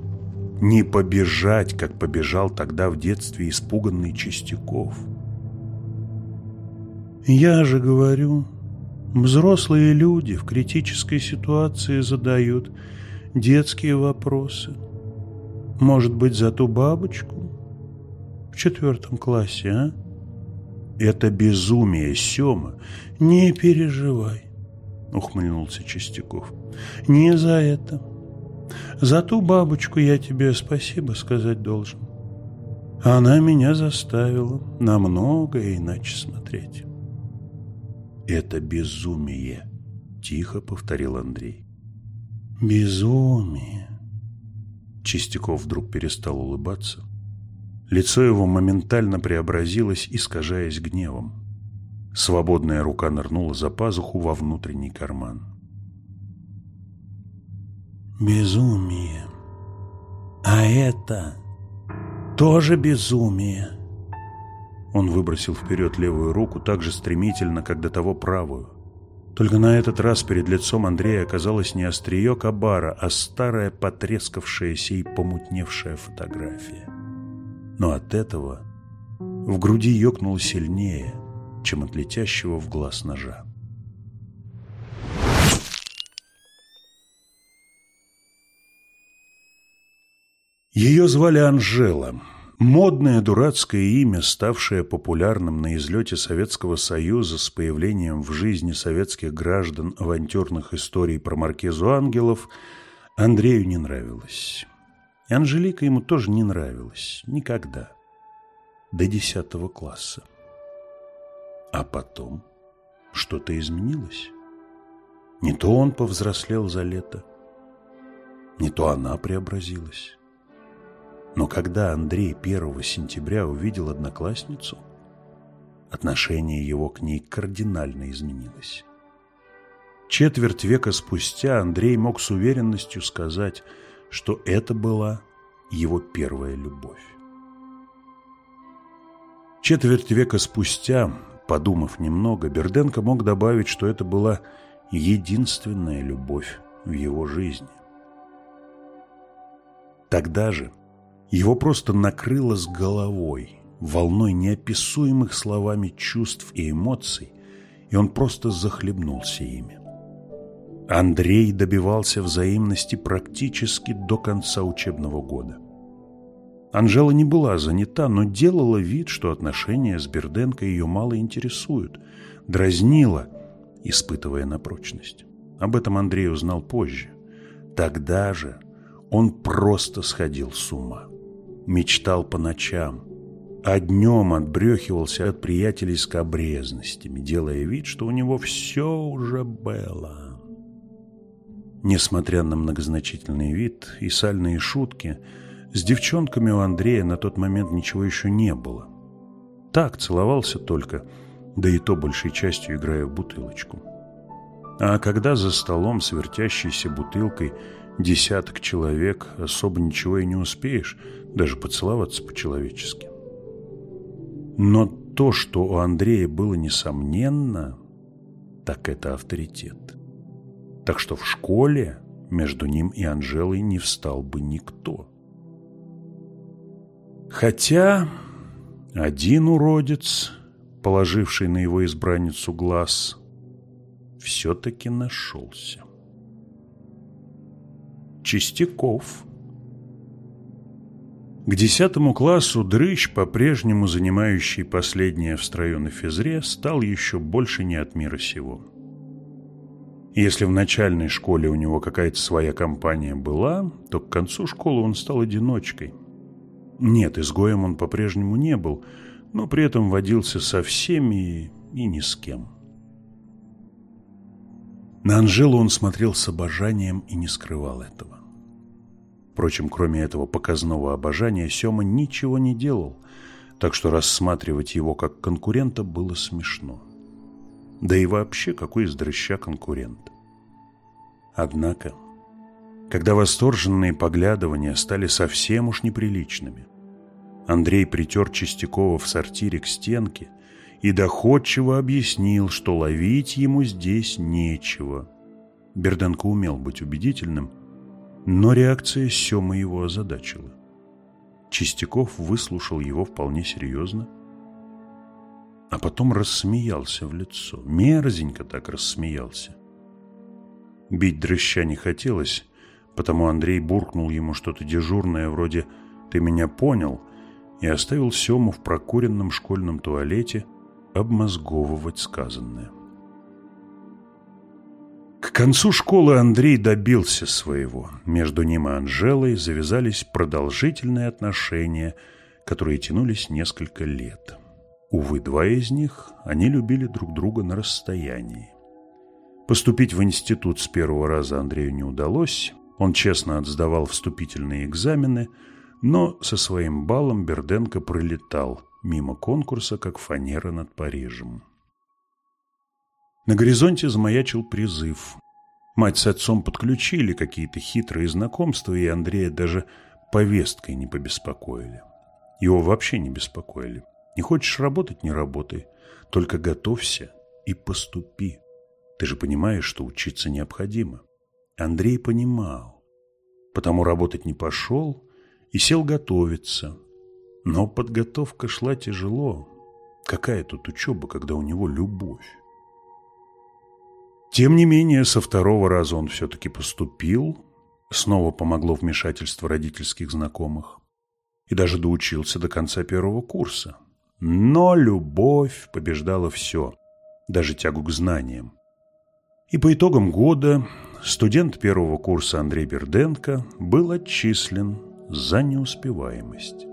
Не побежать, как побежал тогда в детстве испуганный Чистяков. «Я же говорю, взрослые люди в критической ситуации задают детские вопросы. Может быть, за ту бабочку?» В четвертом классе, а? Это безумие, Сема. Не переживай, ухмыльнулся Чистяков. Не за это. За ту бабочку я тебе спасибо сказать должен. Она меня заставила намного иначе смотреть. Это безумие, тихо повторил Андрей. Безумие. Чистяков вдруг перестал улыбаться Лицо его моментально преобразилось, искажаясь гневом. Свободная рука нырнула за пазуху во внутренний карман. «Безумие! А это тоже безумие!» Он выбросил вперед левую руку так же стремительно, как до того правую. Только на этот раз перед лицом Андрея оказалось не острие кабара, а старая потрескавшаяся и помутневшая фотография но от этого в груди ёкнуло сильнее, чем от летящего в глаз ножа. Ее звали Анжела. Модное дурацкое имя, ставшее популярным на излете Советского Союза с появлением в жизни советских граждан авантюрных историй про Маркизу Ангелов, Андрею не нравилось. И Анжелика ему тоже не нравилась. Никогда. До десятого класса. А потом что-то изменилось. Не то он повзрослел за лето, не то она преобразилась. Но когда Андрей 1 сентября увидел одноклассницу, отношение его к ней кардинально изменилось. Четверть века спустя Андрей мог с уверенностью сказать, что это была его первая любовь. Четверть века спустя, подумав немного, Берденко мог добавить, что это была единственная любовь в его жизни. Тогда же его просто накрыло с головой волной неописуемых словами чувств и эмоций, и он просто захлебнулся ими. Андрей добивался взаимности практически до конца учебного года. Анжела не была занята, но делала вид, что отношения с Берденко ее мало интересуют, дразнила, испытывая на прочность. Об этом Андрей узнал позже. Тогда же он просто сходил с ума. Мечтал по ночам, а днем отбрехивался от приятелей с кабрезностями, делая вид, что у него все уже было. Несмотря на многозначительный вид и сальные шутки, с девчонками у Андрея на тот момент ничего еще не было. Так, целовался только, да и то большей частью играя в бутылочку. А когда за столом с вертящейся бутылкой десяток человек, особо ничего и не успеешь, даже поцеловаться по-человечески. Но то, что у Андрея было несомненно, так это авторитет. Так что в школе между ним и Анжелой не встал бы никто. Хотя один уродец, положивший на его избранницу глаз, все-таки нашелся. Чистяков. К десятому классу Дрыщ, по-прежнему занимающий последнее в строю на физре, стал еще больше не от мира сего. Если в начальной школе у него какая-то своя компания была, то к концу школы он стал одиночкой. Нет, изгоем он по-прежнему не был, но при этом водился со всеми и ни с кем. На Анжелу он смотрел с обожанием и не скрывал этого. Впрочем, кроме этого показного обожания, Сема ничего не делал, так что рассматривать его как конкурента было смешно. Да и вообще, какой из дрыща конкурент? Однако, когда восторженные поглядывания стали совсем уж неприличными, Андрей притер Чистякова в сортире к стенке – и доходчиво объяснил, что ловить ему здесь нечего. Берденко умел быть убедительным, но реакция Семы его озадачила. Чистяков выслушал его вполне серьезно, а потом рассмеялся в лицо. Мерзенько так рассмеялся. Бить дрыща не хотелось, потому Андрей буркнул ему что-то дежурное, вроде «ты меня понял», и оставил Сему в прокуренном школьном туалете, обмозговывать сказанное. К концу школы Андрей добился своего. Между ним и Анжелой завязались продолжительные отношения, которые тянулись несколько лет. Увы, два из них они любили друг друга на расстоянии. Поступить в институт с первого раза Андрею не удалось. Он честно отсдавал вступительные экзамены, но со своим баллом Берденко пролетал – мимо конкурса, как фанера над Парижем. На горизонте замаячил призыв. Мать с отцом подключили какие-то хитрые знакомства, и Андрея даже повесткой не побеспокоили. Его вообще не беспокоили. Не хочешь работать – не работай. Только готовься и поступи. Ты же понимаешь, что учиться необходимо. Андрей понимал. Потому работать не пошел и сел готовиться – но подготовка шла тяжело. Какая тут учеба, когда у него любовь? Тем не менее, со второго раза он все-таки поступил. Снова помогло вмешательство родительских знакомых. И даже доучился до конца первого курса. Но любовь побеждала все, даже тягу к знаниям. И по итогам года студент первого курса Андрей Берденко был отчислен за неуспеваемость.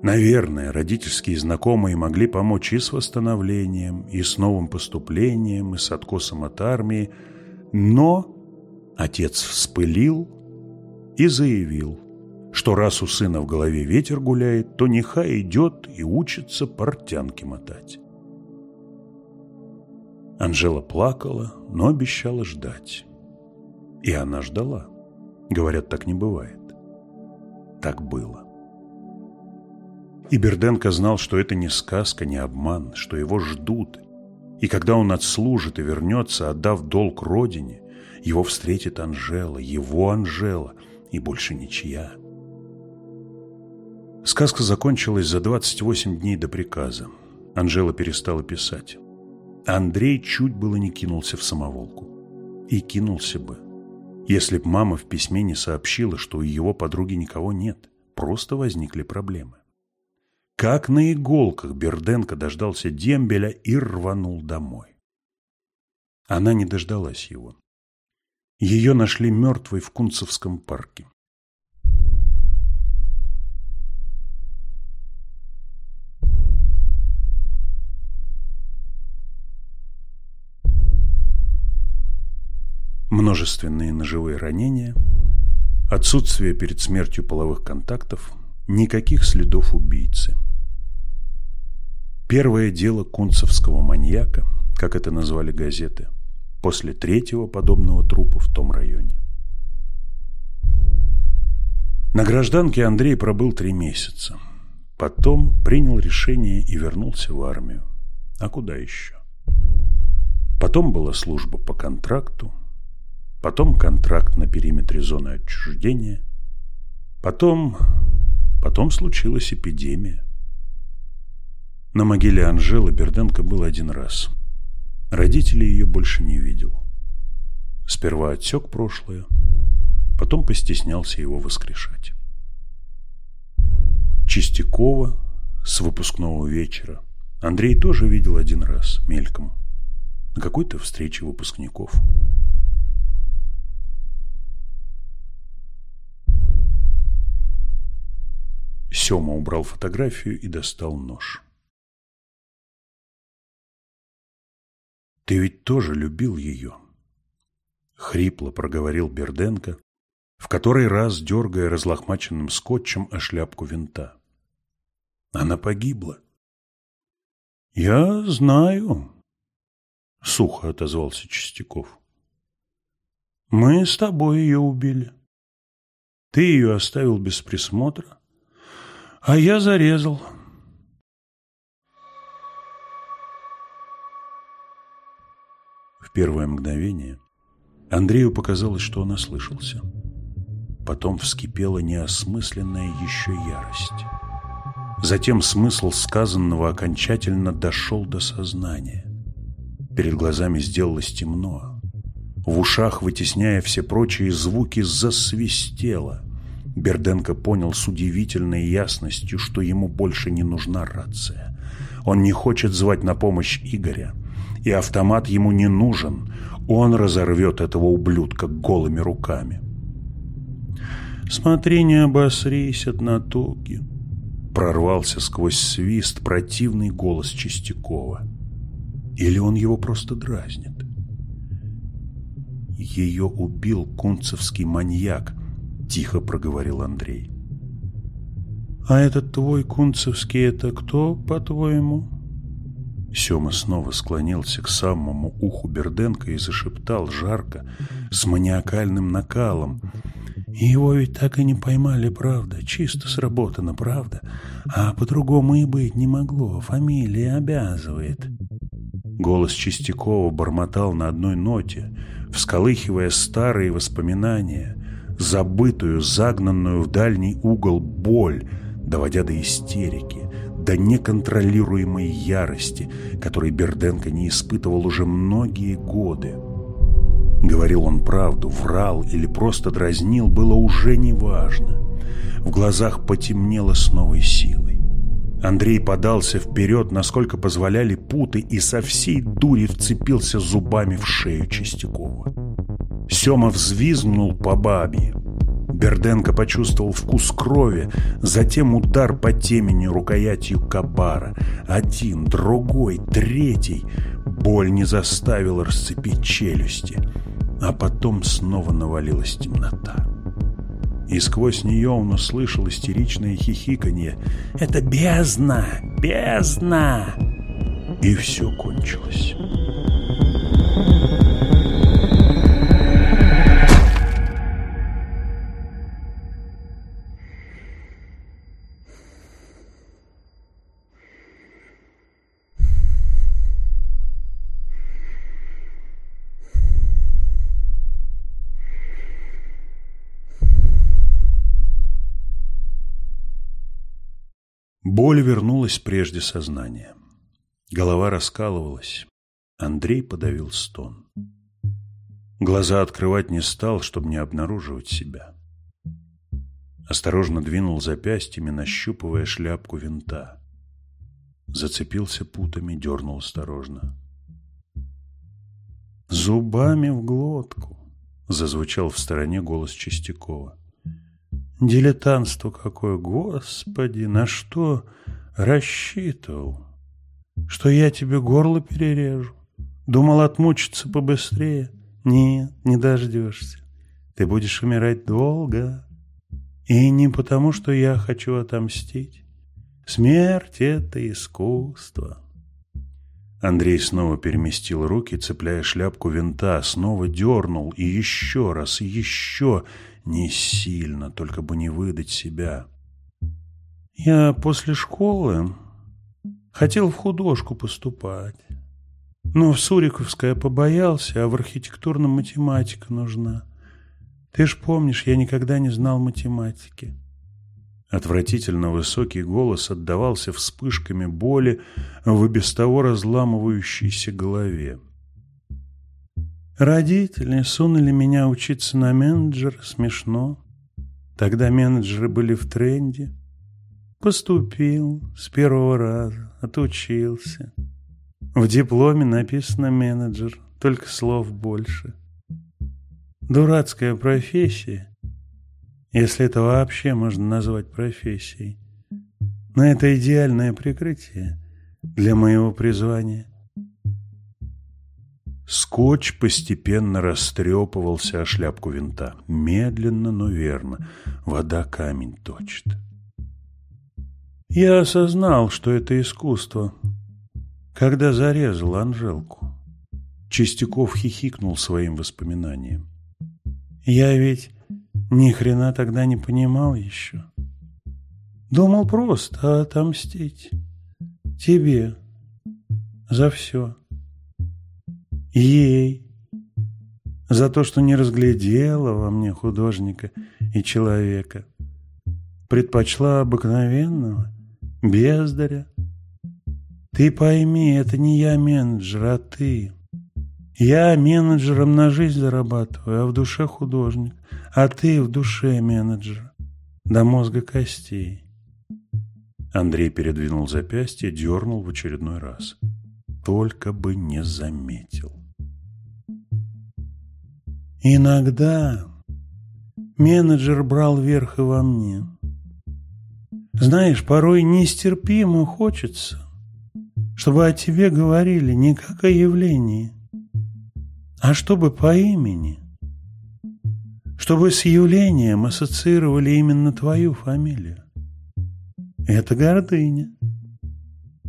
Наверное, родительские знакомые могли помочь и с восстановлением, и с новым поступлением, и с откосом от армии, но отец вспылил и заявил, что раз у сына в голове ветер гуляет, то нехай идет и учится портянки мотать. Анжела плакала, но обещала ждать. И она ждала. Говорят, так не бывает. Так было. И Берденко знал, что это не сказка, не обман, что его ждут. И когда он отслужит и вернется, отдав долг родине, его встретит Анжела, его Анжела, и больше ничья. Сказка закончилась за 28 дней до приказа. Анжела перестала писать. Андрей чуть было не кинулся в самоволку. И кинулся бы, если б мама в письме не сообщила, что у его подруги никого нет. Просто возникли проблемы. Как на иголках Берденко дождался дембеля и рванул домой. Она не дождалась его. Ее нашли мертвой в Кунцевском парке. Множественные ножевые ранения, отсутствие перед смертью половых контактов, никаких следов убийцы – Первое дело кунцевского маньяка, как это назвали газеты, после третьего подобного трупа в том районе. На гражданке Андрей пробыл три месяца. Потом принял решение и вернулся в армию. А куда еще? Потом была служба по контракту, потом контракт на периметре зоны отчуждения, потом, потом случилась эпидемия. На могиле Анжелы Берденко был один раз. Родителей ее больше не видел. Сперва отсек прошлое, потом постеснялся его воскрешать. Чистякова с выпускного вечера Андрей тоже видел один раз, мельком, на какой-то встрече выпускников. Сема убрал фотографию и достал нож. Ты ведь тоже любил ее. Хрипло проговорил Берденко, в который раз дергая разлохмаченным скотчем о шляпку винта. Она погибла. Я знаю, сухо отозвался Чистяков. Мы с тобой ее убили. Ты ее оставил без присмотра, а я зарезал. В первое мгновение Андрею показалось, что он ослышался. Потом вскипела неосмысленная еще ярость. Затем смысл сказанного окончательно дошел до сознания. Перед глазами сделалось темно. В ушах, вытесняя все прочие звуки, засвистело. Берденко понял с удивительной ясностью, что ему больше не нужна рация. Он не хочет звать на помощь Игоря и автомат ему не нужен. Он разорвет этого ублюдка голыми руками. «Смотри, не обосрись, однотуги!» Прорвался сквозь свист противный голос Чистякова. Или он его просто дразнит? «Ее убил кунцевский маньяк», — тихо проговорил Андрей. «А этот твой кунцевский — это кто, по-твоему?» Сема снова склонился к самому уху Берденко и зашептал жарко, с маниакальным накалом. «Его ведь так и не поймали, правда? Чисто сработано, правда? А по-другому и быть не могло. Фамилия обязывает». Голос Чистякова бормотал на одной ноте, всколыхивая старые воспоминания, забытую, загнанную в дальний угол боль, доводя до истерики до неконтролируемой ярости, которой Берденко не испытывал уже многие годы. Говорил он правду, врал или просто дразнил, было уже неважно. В глазах потемнело с новой силой. Андрей подался вперед, насколько позволяли путы, и со всей дури вцепился зубами в шею Чистякова. Сема взвизгнул по бабе, Берденко почувствовал вкус крови, затем удар по темени рукоятью кабара. Один, другой, третий. Боль не заставила расцепить челюсти. А потом снова навалилась темнота. И сквозь нее он услышал истеричное хихиканье. «Это бездна! Бездна!» И все кончилось. Боль вернулась прежде сознания. Голова раскалывалась. Андрей подавил стон. Глаза открывать не стал, чтобы не обнаруживать себя. Осторожно двинул запястьями, нащупывая шляпку винта. Зацепился путами, дернул осторожно. «Зубами в глотку!» — зазвучал в стороне голос Чистякова. Дилетантство какое, господи, на что рассчитывал? Что я тебе горло перережу? Думал отмучиться побыстрее? Нет, не дождешься. Ты будешь умирать долго. И не потому, что я хочу отомстить. Смерть — это искусство. Андрей снова переместил руки, цепляя шляпку винта, снова дернул, и еще раз, еще, не сильно, только бы не выдать себя. Я после школы хотел в художку поступать. Но в Суриковское побоялся, а в архитектурном математика нужна. Ты ж помнишь, я никогда не знал математики. Отвратительно высокий голос отдавался вспышками боли в и без того разламывающейся голове. Родители сунули меня учиться на менеджера, смешно. Тогда менеджеры были в тренде. Поступил с первого раза, отучился. В дипломе написано менеджер, только слов больше. Дурацкая профессия, если это вообще можно назвать профессией. Но это идеальное прикрытие для моего призвания. Скотч постепенно растрепывался о шляпку винта. Медленно, но верно. Вода камень точит. Я осознал, что это искусство, когда зарезал Анжелку. Чистяков хихикнул своим воспоминанием. Я ведь ни хрена тогда не понимал еще. Думал просто отомстить. Тебе. За все. Ей. За то, что не разглядела во мне художника и человека. Предпочла обыкновенного, бездаря. Ты пойми, это не я менеджер, а ты. Я менеджером на жизнь зарабатываю, а в душе художник. А ты в душе менеджер. До мозга костей. Андрей передвинул запястье, дернул в очередной раз. Только бы не заметил. Иногда менеджер брал верх и во мне. Знаешь, порой нестерпимо хочется, чтобы о тебе говорили не как о явлении, а чтобы по имени, чтобы с явлением ассоциировали именно твою фамилию. Это гордыня.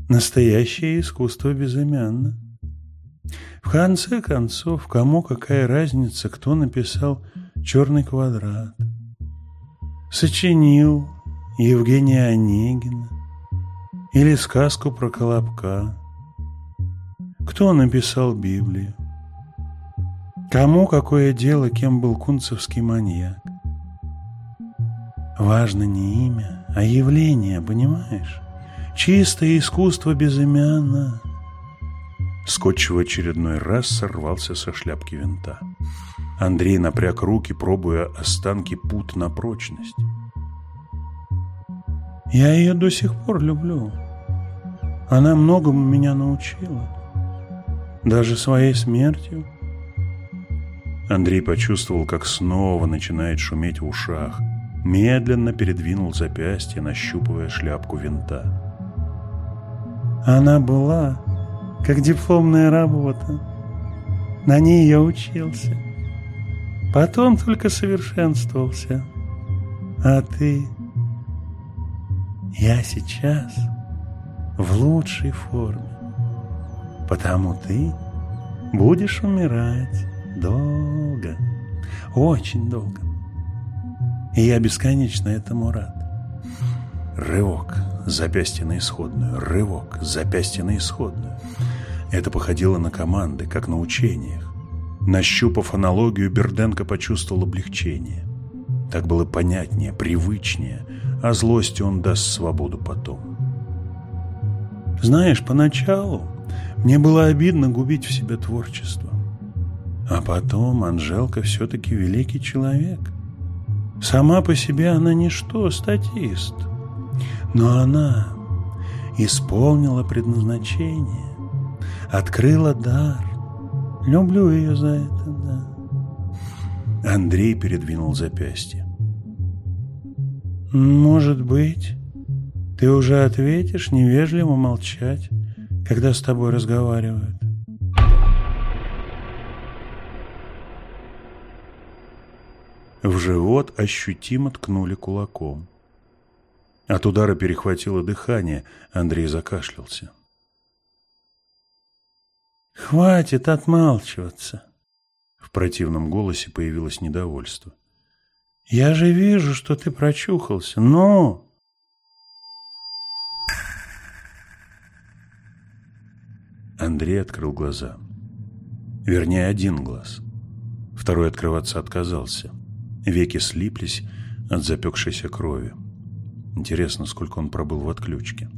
Настоящее искусство безымянно. В конце концов, кому какая разница, кто написал «Черный квадрат»? Сочинил Евгения Онегина или сказку про Колобка? Кто написал Библию? Кому какое дело, кем был кунцевский маньяк? Важно не имя, а явление, понимаешь? Чистое искусство безымянно. Скотч в очередной раз сорвался со шляпки винта. Андрей напряг руки, пробуя останки пут на прочность. «Я ее до сих пор люблю. Она многому меня научила. Даже своей смертью. Андрей почувствовал, как снова начинает шуметь в ушах. Медленно передвинул запястье, нащупывая шляпку винта. Она была, как дипломная работа. На ней я учился. Потом только совершенствовался. А ты... Я сейчас в лучшей форме. Потому ты будешь умирать долго, очень долго. И я бесконечно этому рад. Рывок, запястье на исходную, рывок, запястье на исходную. Это походило на команды, как на учениях. Нащупав аналогию, Берденко почувствовал облегчение. Так было понятнее, привычнее, а злости он даст свободу потом. Знаешь, поначалу мне было обидно губить в себе творчество. А потом Анжелка все-таки великий человек. Сама по себе она ничто, статист. Но она исполнила предназначение, открыла дар. Люблю ее за это, да. Андрей передвинул запястье. «Может быть, ты уже ответишь невежливо молчать, когда с тобой разговаривают?» В живот ощутимо ткнули кулаком. От удара перехватило дыхание, Андрей закашлялся. «Хватит отмалчиваться!» В противном голосе появилось недовольство. «Я же вижу, что ты прочухался. Но...» Андрей открыл глаза. Вернее, один глаз. Второй открываться отказался. Веки слиплись от запекшейся крови. Интересно, сколько он пробыл в отключке.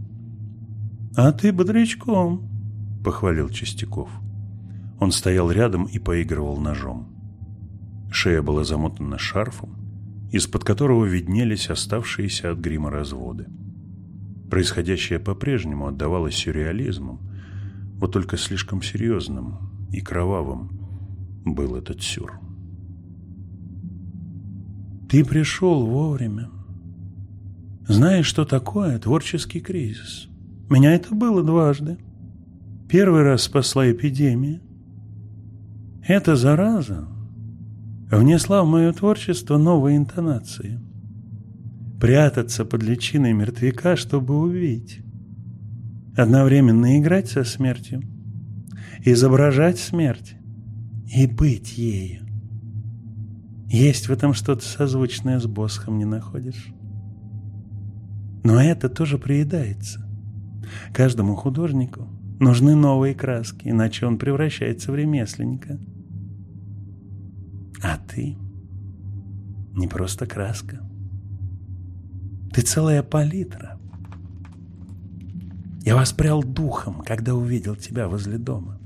«А ты бодрячком», — похвалил Чистяков. Он стоял рядом и поигрывал ножом. Шея была замотана шарфом, из-под которого виднелись оставшиеся от грима разводы. Происходящее по-прежнему отдавалось сюрреализмом, вот только слишком серьезным и кровавым был этот сюр. Ты пришел вовремя. Знаешь, что такое творческий кризис? Меня это было дважды. Первый раз спасла эпидемия. Эта зараза внесла в мое творчество новые интонации. Прятаться под личиной мертвяка, чтобы увидеть. Одновременно играть со смертью, изображать смерть и быть ею. Есть в этом что-то созвучное с Босхом, не находишь? Но это тоже приедается. Каждому художнику нужны новые краски, иначе он превращается в ремесленника. А ты не просто краска. Ты целая палитра. Я воспрял духом, когда увидел тебя возле дома.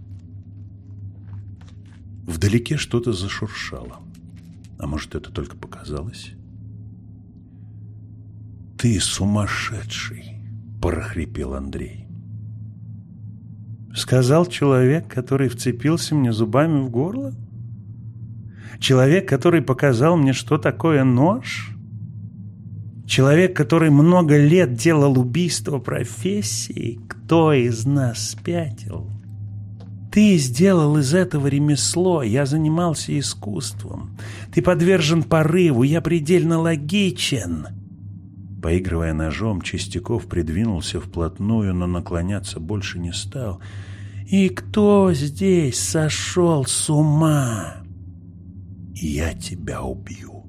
Вдалеке что-то зашуршало. А может, это только показалось? «Ты сумасшедший!» – прохрипел Андрей. Сказал человек, который вцепился мне зубами в горло? Человек, который показал мне, что такое нож? Человек, который много лет делал убийство профессии? Кто из нас спятил? Ты сделал из этого ремесло, я занимался искусством. Ты подвержен порыву, я предельно логичен. Поигрывая ножом, Чистяков придвинулся вплотную, но наклоняться больше не стал. И кто здесь сошел с ума? Я тебя убью,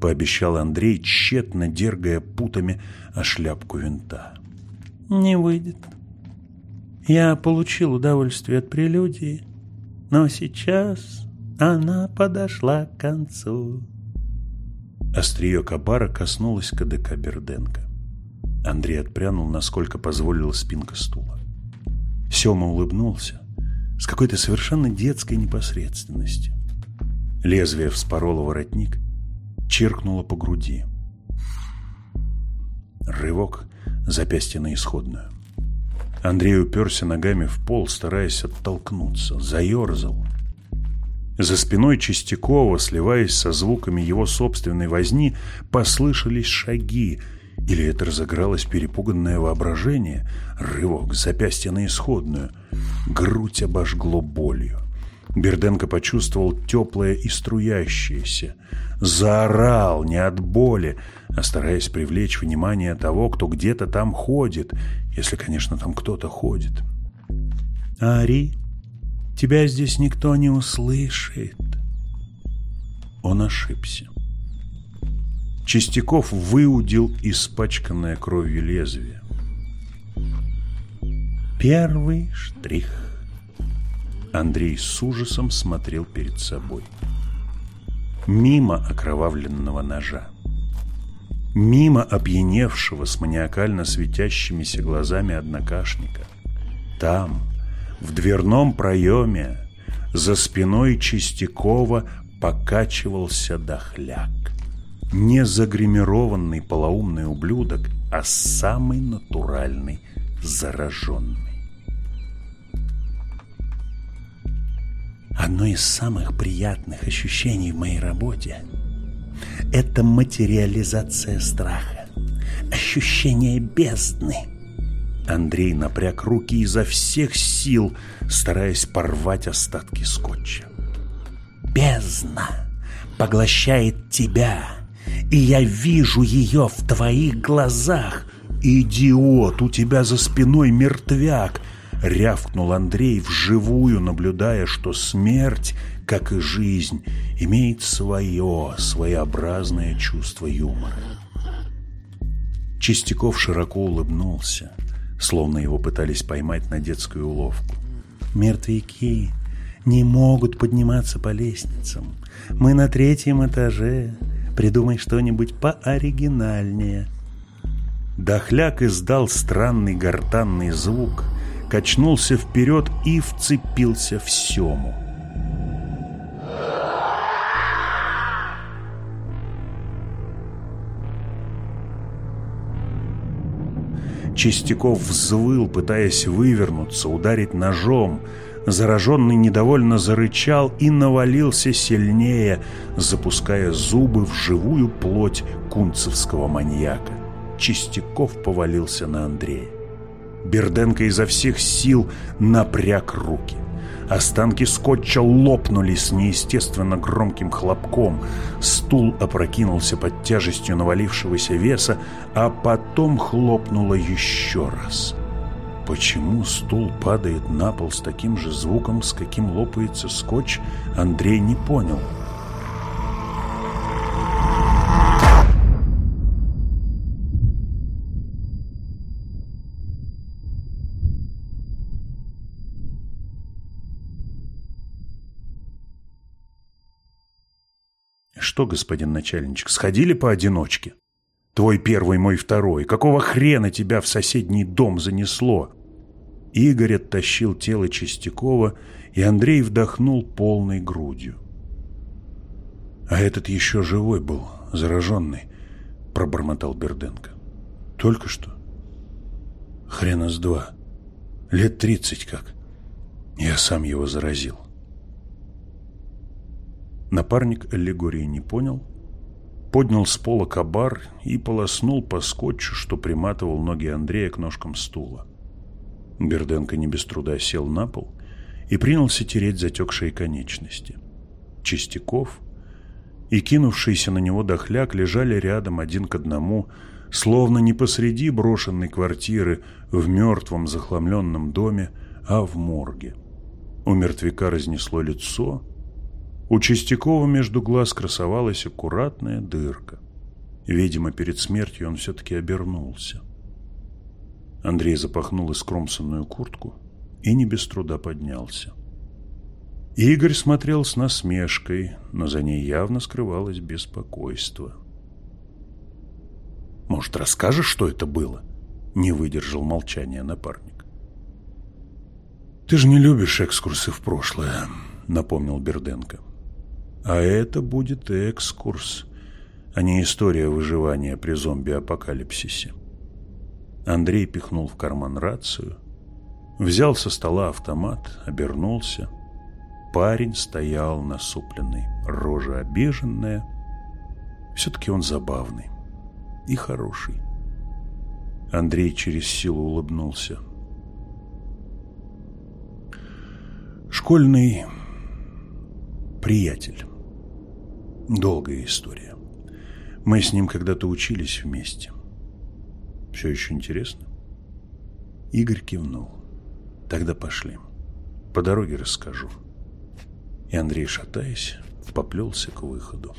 пообещал Андрей, тщетно дергая путами о шляпку винта. Не выйдет. Я получил удовольствие от прелюдии, но сейчас она подошла к концу. Острие Кабара коснулось КДК Берденко. Андрей отпрянул, насколько позволила спинка стула. Сема улыбнулся с какой-то совершенно детской непосредственностью. Лезвие вспороло воротник, чиркнуло по груди. Рывок, запястье на исходную. Андрей уперся ногами в пол, стараясь оттолкнуться. Заерзал. За спиной Чистякова, сливаясь со звуками его собственной возни, послышались шаги. Или это разыгралось перепуганное воображение? Рывок, запястье на исходную. Грудь обожгло болью. Берденко почувствовал теплое и струящееся. Заорал не от боли, а стараясь привлечь внимание того, кто где-то там ходит, если, конечно, там кто-то ходит. «Ари, тебя здесь никто не услышит». Он ошибся. Чистяков выудил испачканное кровью лезвие. Первый штрих. Андрей с ужасом смотрел перед собой. Мимо окровавленного ножа. Мимо опьяневшего с маниакально светящимися глазами однокашника. Там, в дверном проеме, за спиной Чистякова покачивался дохляк. Не загримированный полоумный ублюдок, а самый натуральный зараженный. Одно из самых приятных ощущений в моей работе – это материализация страха, ощущение бездны. Андрей напряг руки изо всех сил, стараясь порвать остатки скотча. Бездна поглощает тебя, и я вижу ее в твоих глазах. «Идиот, у тебя за спиной мертвяк!» — рявкнул Андрей вживую, наблюдая, что смерть, как и жизнь, имеет свое своеобразное чувство юмора. Чистяков широко улыбнулся, словно его пытались поймать на детскую уловку. «Мертвяки не могут подниматься по лестницам. Мы на третьем этаже. Придумай что-нибудь пооригинальнее». Дохляк издал странный гортанный звук — качнулся вперед и вцепился в Сему. Чистяков взвыл, пытаясь вывернуться, ударить ножом. Зараженный недовольно зарычал и навалился сильнее, запуская зубы в живую плоть кунцевского маньяка. Чистяков повалился на Андрея. Берденко изо всех сил напряг руки. Останки скотча лопнули с неестественно громким хлопком. Стул опрокинулся под тяжестью навалившегося веса, а потом хлопнуло еще раз. Почему стул падает на пол с таким же звуком, с каким лопается скотч, Андрей не понял. — Что, господин начальничек, сходили поодиночке? Твой первый, мой второй. Какого хрена тебя в соседний дом занесло? Игорь оттащил тело Чистякова, и Андрей вдохнул полной грудью. А этот еще живой был, зараженный, пробормотал Берденко. Только что? Хрена с два. Лет тридцать как. Я сам его заразил. Напарник аллегории не понял, поднял с пола кабар и полоснул по скотчу, что приматывал ноги Андрея к ножкам стула. Берденко не без труда сел на пол и принялся тереть затекшие конечности. Чистяков и кинувшийся на него дохляк лежали рядом один к одному, словно не посреди брошенной квартиры в мертвом захламленном доме, а в морге. У мертвяка разнесло лицо, у Чистякова между глаз красовалась аккуратная дырка. Видимо, перед смертью он все-таки обернулся. Андрей запахнул искромсанную куртку и не без труда поднялся. Игорь смотрел с насмешкой, но за ней явно скрывалось беспокойство. «Может, расскажешь, что это было?» — не выдержал молчания напарник. «Ты же не любишь экскурсы в прошлое», — напомнил Берденко. А это будет экскурс, а не история выживания при зомби-апокалипсисе. Андрей пихнул в карман рацию, взял со стола автомат, обернулся. Парень стоял насупленный, рожа обиженная. Все-таки он забавный и хороший. Андрей через силу улыбнулся. Школьный приятель. Долгая история. Мы с ним когда-то учились вместе. Все еще интересно? Игорь кивнул. Тогда пошли. По дороге расскажу. И Андрей, шатаясь, поплелся к выходу.